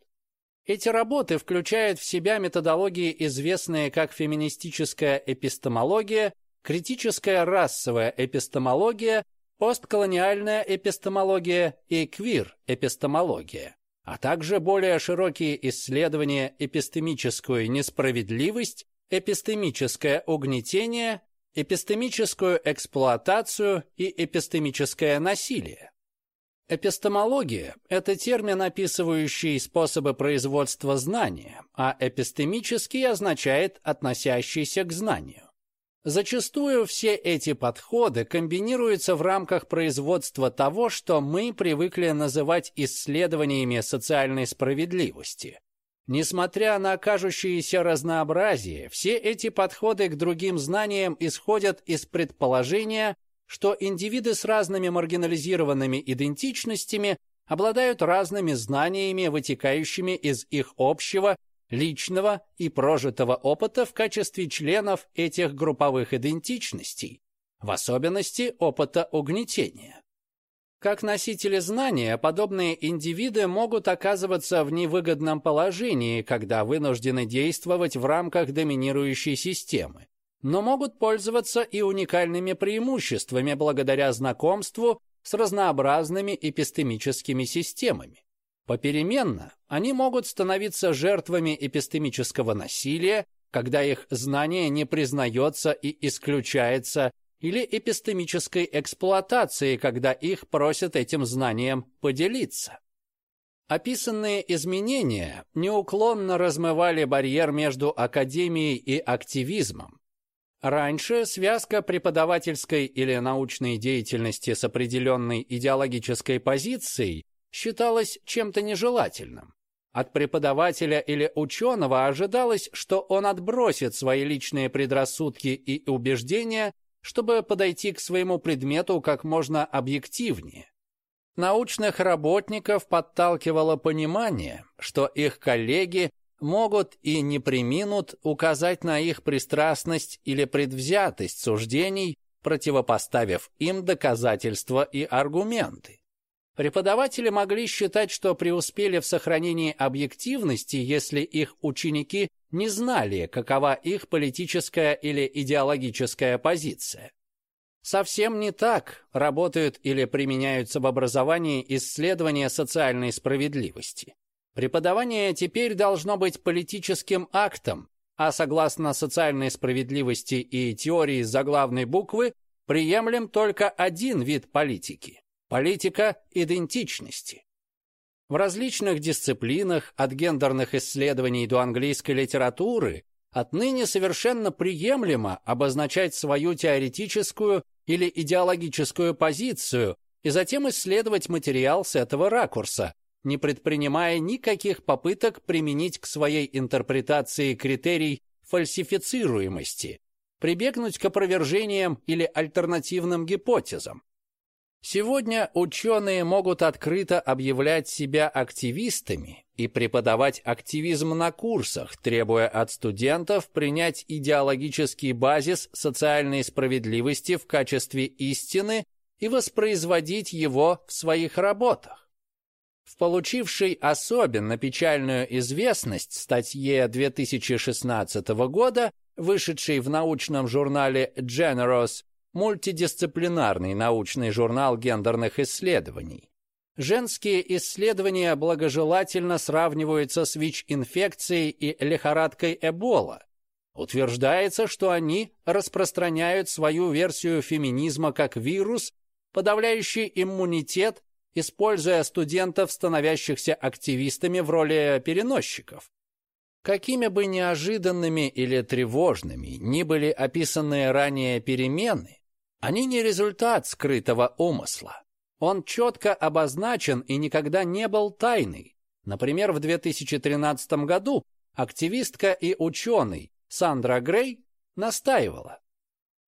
Эти работы включают в себя методологии, известные как феминистическая эпистемология критическая расовая эпистемология, постколониальная эпистемология и квир-эпистемология, а также более широкие исследования эпистемическую несправедливость, эпистемическое угнетение, эпистемическую эксплуатацию и эпистемическое насилие. Эпистемология – это термин, описывающий способы производства знания, а эпистемический означает относящийся к знанию. Зачастую все эти подходы комбинируются в рамках производства того, что мы привыкли называть исследованиями социальной справедливости. Несмотря на кажущееся разнообразие, все эти подходы к другим знаниям исходят из предположения, что индивиды с разными маргинализированными идентичностями обладают разными знаниями, вытекающими из их общего личного и прожитого опыта в качестве членов этих групповых идентичностей, в особенности опыта угнетения. Как носители знания, подобные индивиды могут оказываться в невыгодном положении, когда вынуждены действовать в рамках доминирующей системы, но могут пользоваться и уникальными преимуществами благодаря знакомству с разнообразными эпистемическими системами. Попеременно они могут становиться жертвами эпистемического насилия, когда их знание не признается и исключается, или эпистемической эксплуатации, когда их просят этим знанием поделиться. Описанные изменения неуклонно размывали барьер между академией и активизмом. Раньше связка преподавательской или научной деятельности с определенной идеологической позицией считалось чем-то нежелательным. От преподавателя или ученого ожидалось, что он отбросит свои личные предрассудки и убеждения, чтобы подойти к своему предмету как можно объективнее. Научных работников подталкивало понимание, что их коллеги могут и не приминут указать на их пристрастность или предвзятость суждений, противопоставив им доказательства и аргументы. Преподаватели могли считать, что преуспели в сохранении объективности, если их ученики не знали, какова их политическая или идеологическая позиция. Совсем не так работают или применяются в образовании исследования социальной справедливости. Преподавание теперь должно быть политическим актом, а согласно социальной справедливости и теории заглавной буквы, приемлем только один вид политики Политика идентичности. В различных дисциплинах, от гендерных исследований до английской литературы, отныне совершенно приемлемо обозначать свою теоретическую или идеологическую позицию и затем исследовать материал с этого ракурса, не предпринимая никаких попыток применить к своей интерпретации критерий фальсифицируемости, прибегнуть к опровержениям или альтернативным гипотезам. Сегодня ученые могут открыто объявлять себя активистами и преподавать активизм на курсах, требуя от студентов принять идеологический базис социальной справедливости в качестве истины и воспроизводить его в своих работах. В получившей особенно печальную известность статье 2016 года, вышедшей в научном журнале Generous мультидисциплинарный научный журнал гендерных исследований. Женские исследования благожелательно сравниваются с ВИЧ-инфекцией и лихорадкой Эбола. Утверждается, что они распространяют свою версию феминизма как вирус, подавляющий иммунитет, используя студентов, становящихся активистами в роли переносчиков. Какими бы неожиданными или тревожными ни были описанные ранее перемены, они не результат скрытого умысла. Он четко обозначен и никогда не был тайный. Например, в 2013 году активистка и ученый Сандра Грей настаивала.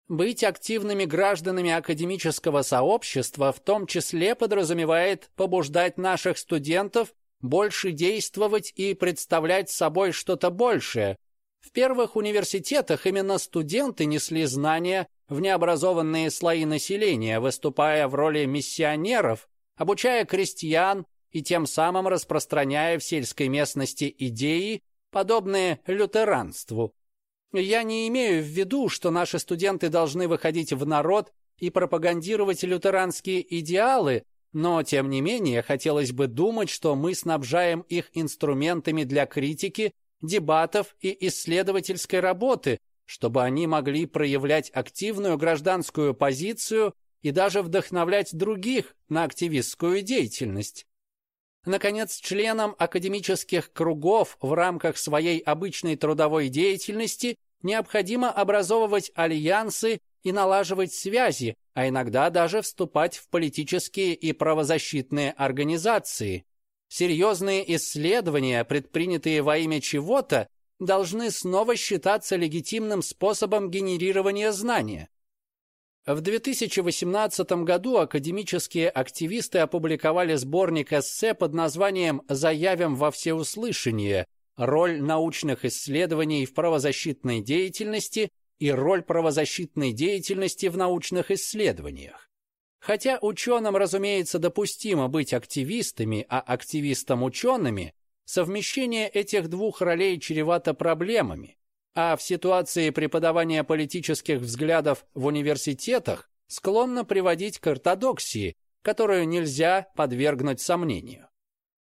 Быть активными гражданами академического сообщества в том числе подразумевает побуждать наших студентов больше действовать и представлять собой что-то большее. В первых университетах именно студенты несли знания в необразованные слои населения, выступая в роли миссионеров, обучая крестьян и тем самым распространяя в сельской местности идеи, подобные лютеранству. Я не имею в виду, что наши студенты должны выходить в народ и пропагандировать лютеранские идеалы, но, тем не менее, хотелось бы думать, что мы снабжаем их инструментами для критики, дебатов и исследовательской работы, чтобы они могли проявлять активную гражданскую позицию и даже вдохновлять других на активистскую деятельность. Наконец, членам академических кругов в рамках своей обычной трудовой деятельности необходимо образовывать альянсы и налаживать связи, а иногда даже вступать в политические и правозащитные организации. Серьезные исследования, предпринятые во имя чего-то, должны снова считаться легитимным способом генерирования знания. В 2018 году академические активисты опубликовали сборник эссе под названием «Заявим во всеуслышание. Роль научных исследований в правозащитной деятельности и роль правозащитной деятельности в научных исследованиях. Хотя ученым, разумеется, допустимо быть активистами, а активистам учеными, совмещение этих двух ролей чревато проблемами, а в ситуации преподавания политических взглядов в университетах склонно приводить к ортодоксии, которую нельзя подвергнуть сомнению.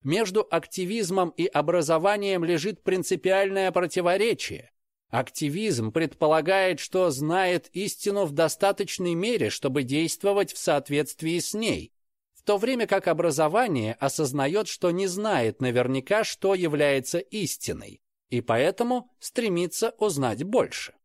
Между активизмом и образованием лежит принципиальное противоречие. Активизм предполагает, что знает истину в достаточной мере, чтобы действовать в соответствии с ней, то время как образование осознает, что не знает наверняка, что является истиной, и поэтому стремится узнать больше.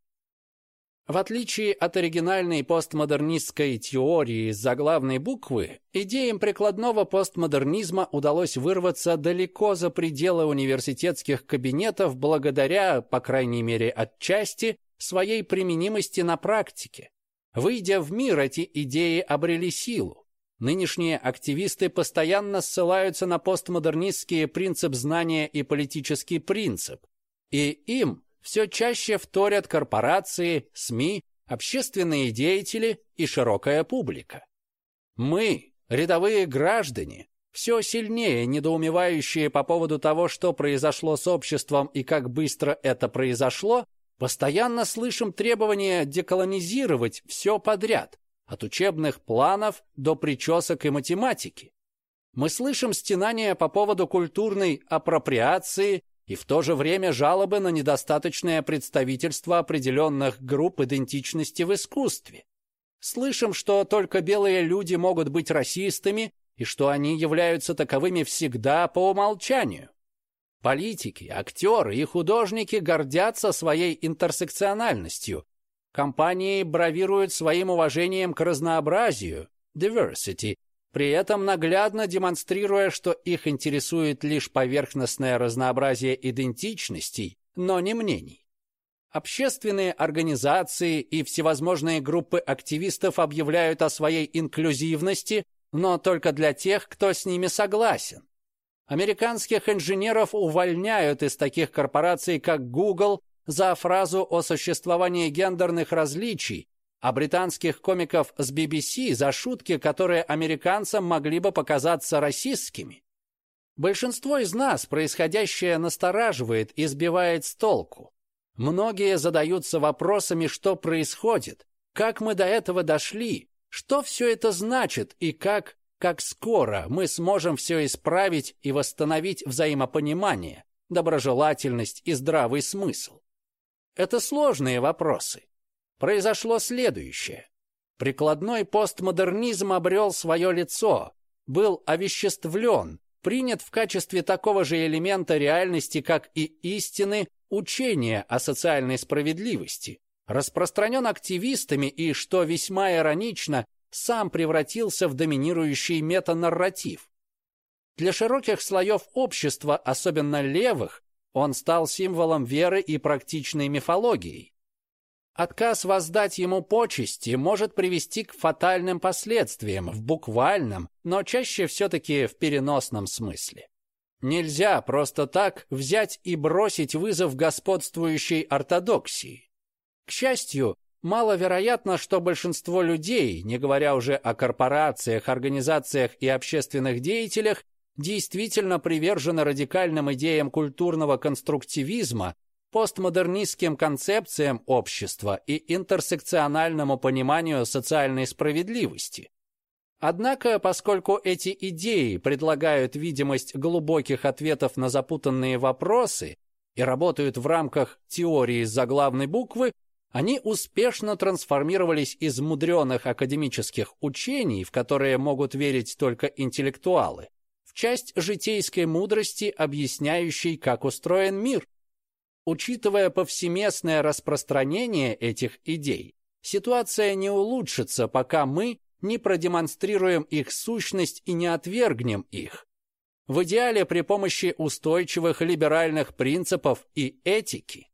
В отличие от оригинальной постмодернистской теории заглавной буквы, идеям прикладного постмодернизма удалось вырваться далеко за пределы университетских кабинетов благодаря, по крайней мере отчасти, своей применимости на практике. Выйдя в мир, эти идеи обрели силу. Нынешние активисты постоянно ссылаются на постмодернистский принцип знания и политический принцип, и им все чаще вторят корпорации, СМИ, общественные деятели и широкая публика. Мы, рядовые граждане, все сильнее недоумевающие по поводу того, что произошло с обществом и как быстро это произошло, постоянно слышим требования деколонизировать все подряд, от учебных планов до причесок и математики. Мы слышим стенания по поводу культурной апроприации и в то же время жалобы на недостаточное представительство определенных групп идентичности в искусстве. Слышим, что только белые люди могут быть расистами и что они являются таковыми всегда по умолчанию. Политики, актеры и художники гордятся своей интерсекциональностью. Компании бравируют своим уважением к разнообразию, diversity, при этом наглядно демонстрируя, что их интересует лишь поверхностное разнообразие идентичностей, но не мнений. Общественные организации и всевозможные группы активистов объявляют о своей инклюзивности, но только для тех, кто с ними согласен. Американских инженеров увольняют из таких корпораций, как Google, за фразу о существовании гендерных различий, а британских комиков с BBC за шутки, которые американцам могли бы показаться расистскими. Большинство из нас происходящее настораживает и сбивает с толку. Многие задаются вопросами, что происходит, как мы до этого дошли, что все это значит и как, как скоро мы сможем все исправить и восстановить взаимопонимание, доброжелательность и здравый смысл. Это сложные вопросы. Произошло следующее. Прикладной постмодернизм обрел свое лицо, был овеществлен, принят в качестве такого же элемента реальности, как и истины, учения о социальной справедливости, распространен активистами и, что весьма иронично, сам превратился в доминирующий метанарратив. Для широких слоев общества, особенно левых, он стал символом веры и практичной мифологией. Отказ воздать ему почести может привести к фатальным последствиям в буквальном, но чаще все-таки в переносном смысле. Нельзя просто так взять и бросить вызов господствующей ортодоксии. К счастью, маловероятно, что большинство людей, не говоря уже о корпорациях, организациях и общественных деятелях, действительно привержены радикальным идеям культурного конструктивизма постмодернистским концепциям общества и интерсекциональному пониманию социальной справедливости. Однако, поскольку эти идеи предлагают видимость глубоких ответов на запутанные вопросы и работают в рамках теории заглавной буквы, они успешно трансформировались из мудреных академических учений, в которые могут верить только интеллектуалы, часть житейской мудрости, объясняющей, как устроен мир. Учитывая повсеместное распространение этих идей, ситуация не улучшится, пока мы не продемонстрируем их сущность и не отвергнем их. В идеале при помощи устойчивых либеральных принципов и этики.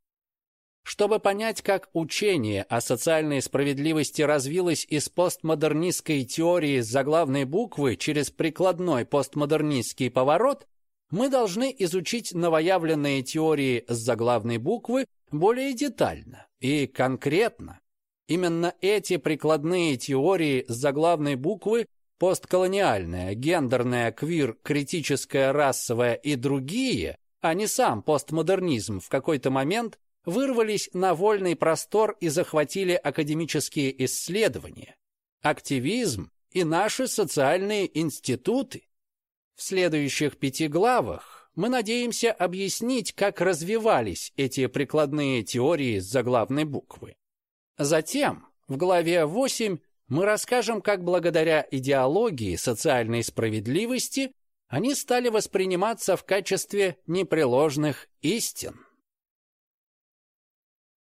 Чтобы понять, как учение о социальной справедливости развилось из постмодернистской теории с заглавной буквы через прикладной постмодернистский поворот, мы должны изучить новоявленные теории с заглавной буквы более детально и конкретно. Именно эти прикладные теории с заглавной буквы постколониальная, гендерная, квир, критическая, расовая и другие, а не сам постмодернизм в какой-то момент вырвались на вольный простор и захватили академические исследования, активизм и наши социальные институты. В следующих пяти главах мы надеемся объяснить, как развивались эти прикладные теории с заглавной буквы. Затем, в главе 8, мы расскажем, как благодаря идеологии социальной справедливости они стали восприниматься в качестве непреложных истин.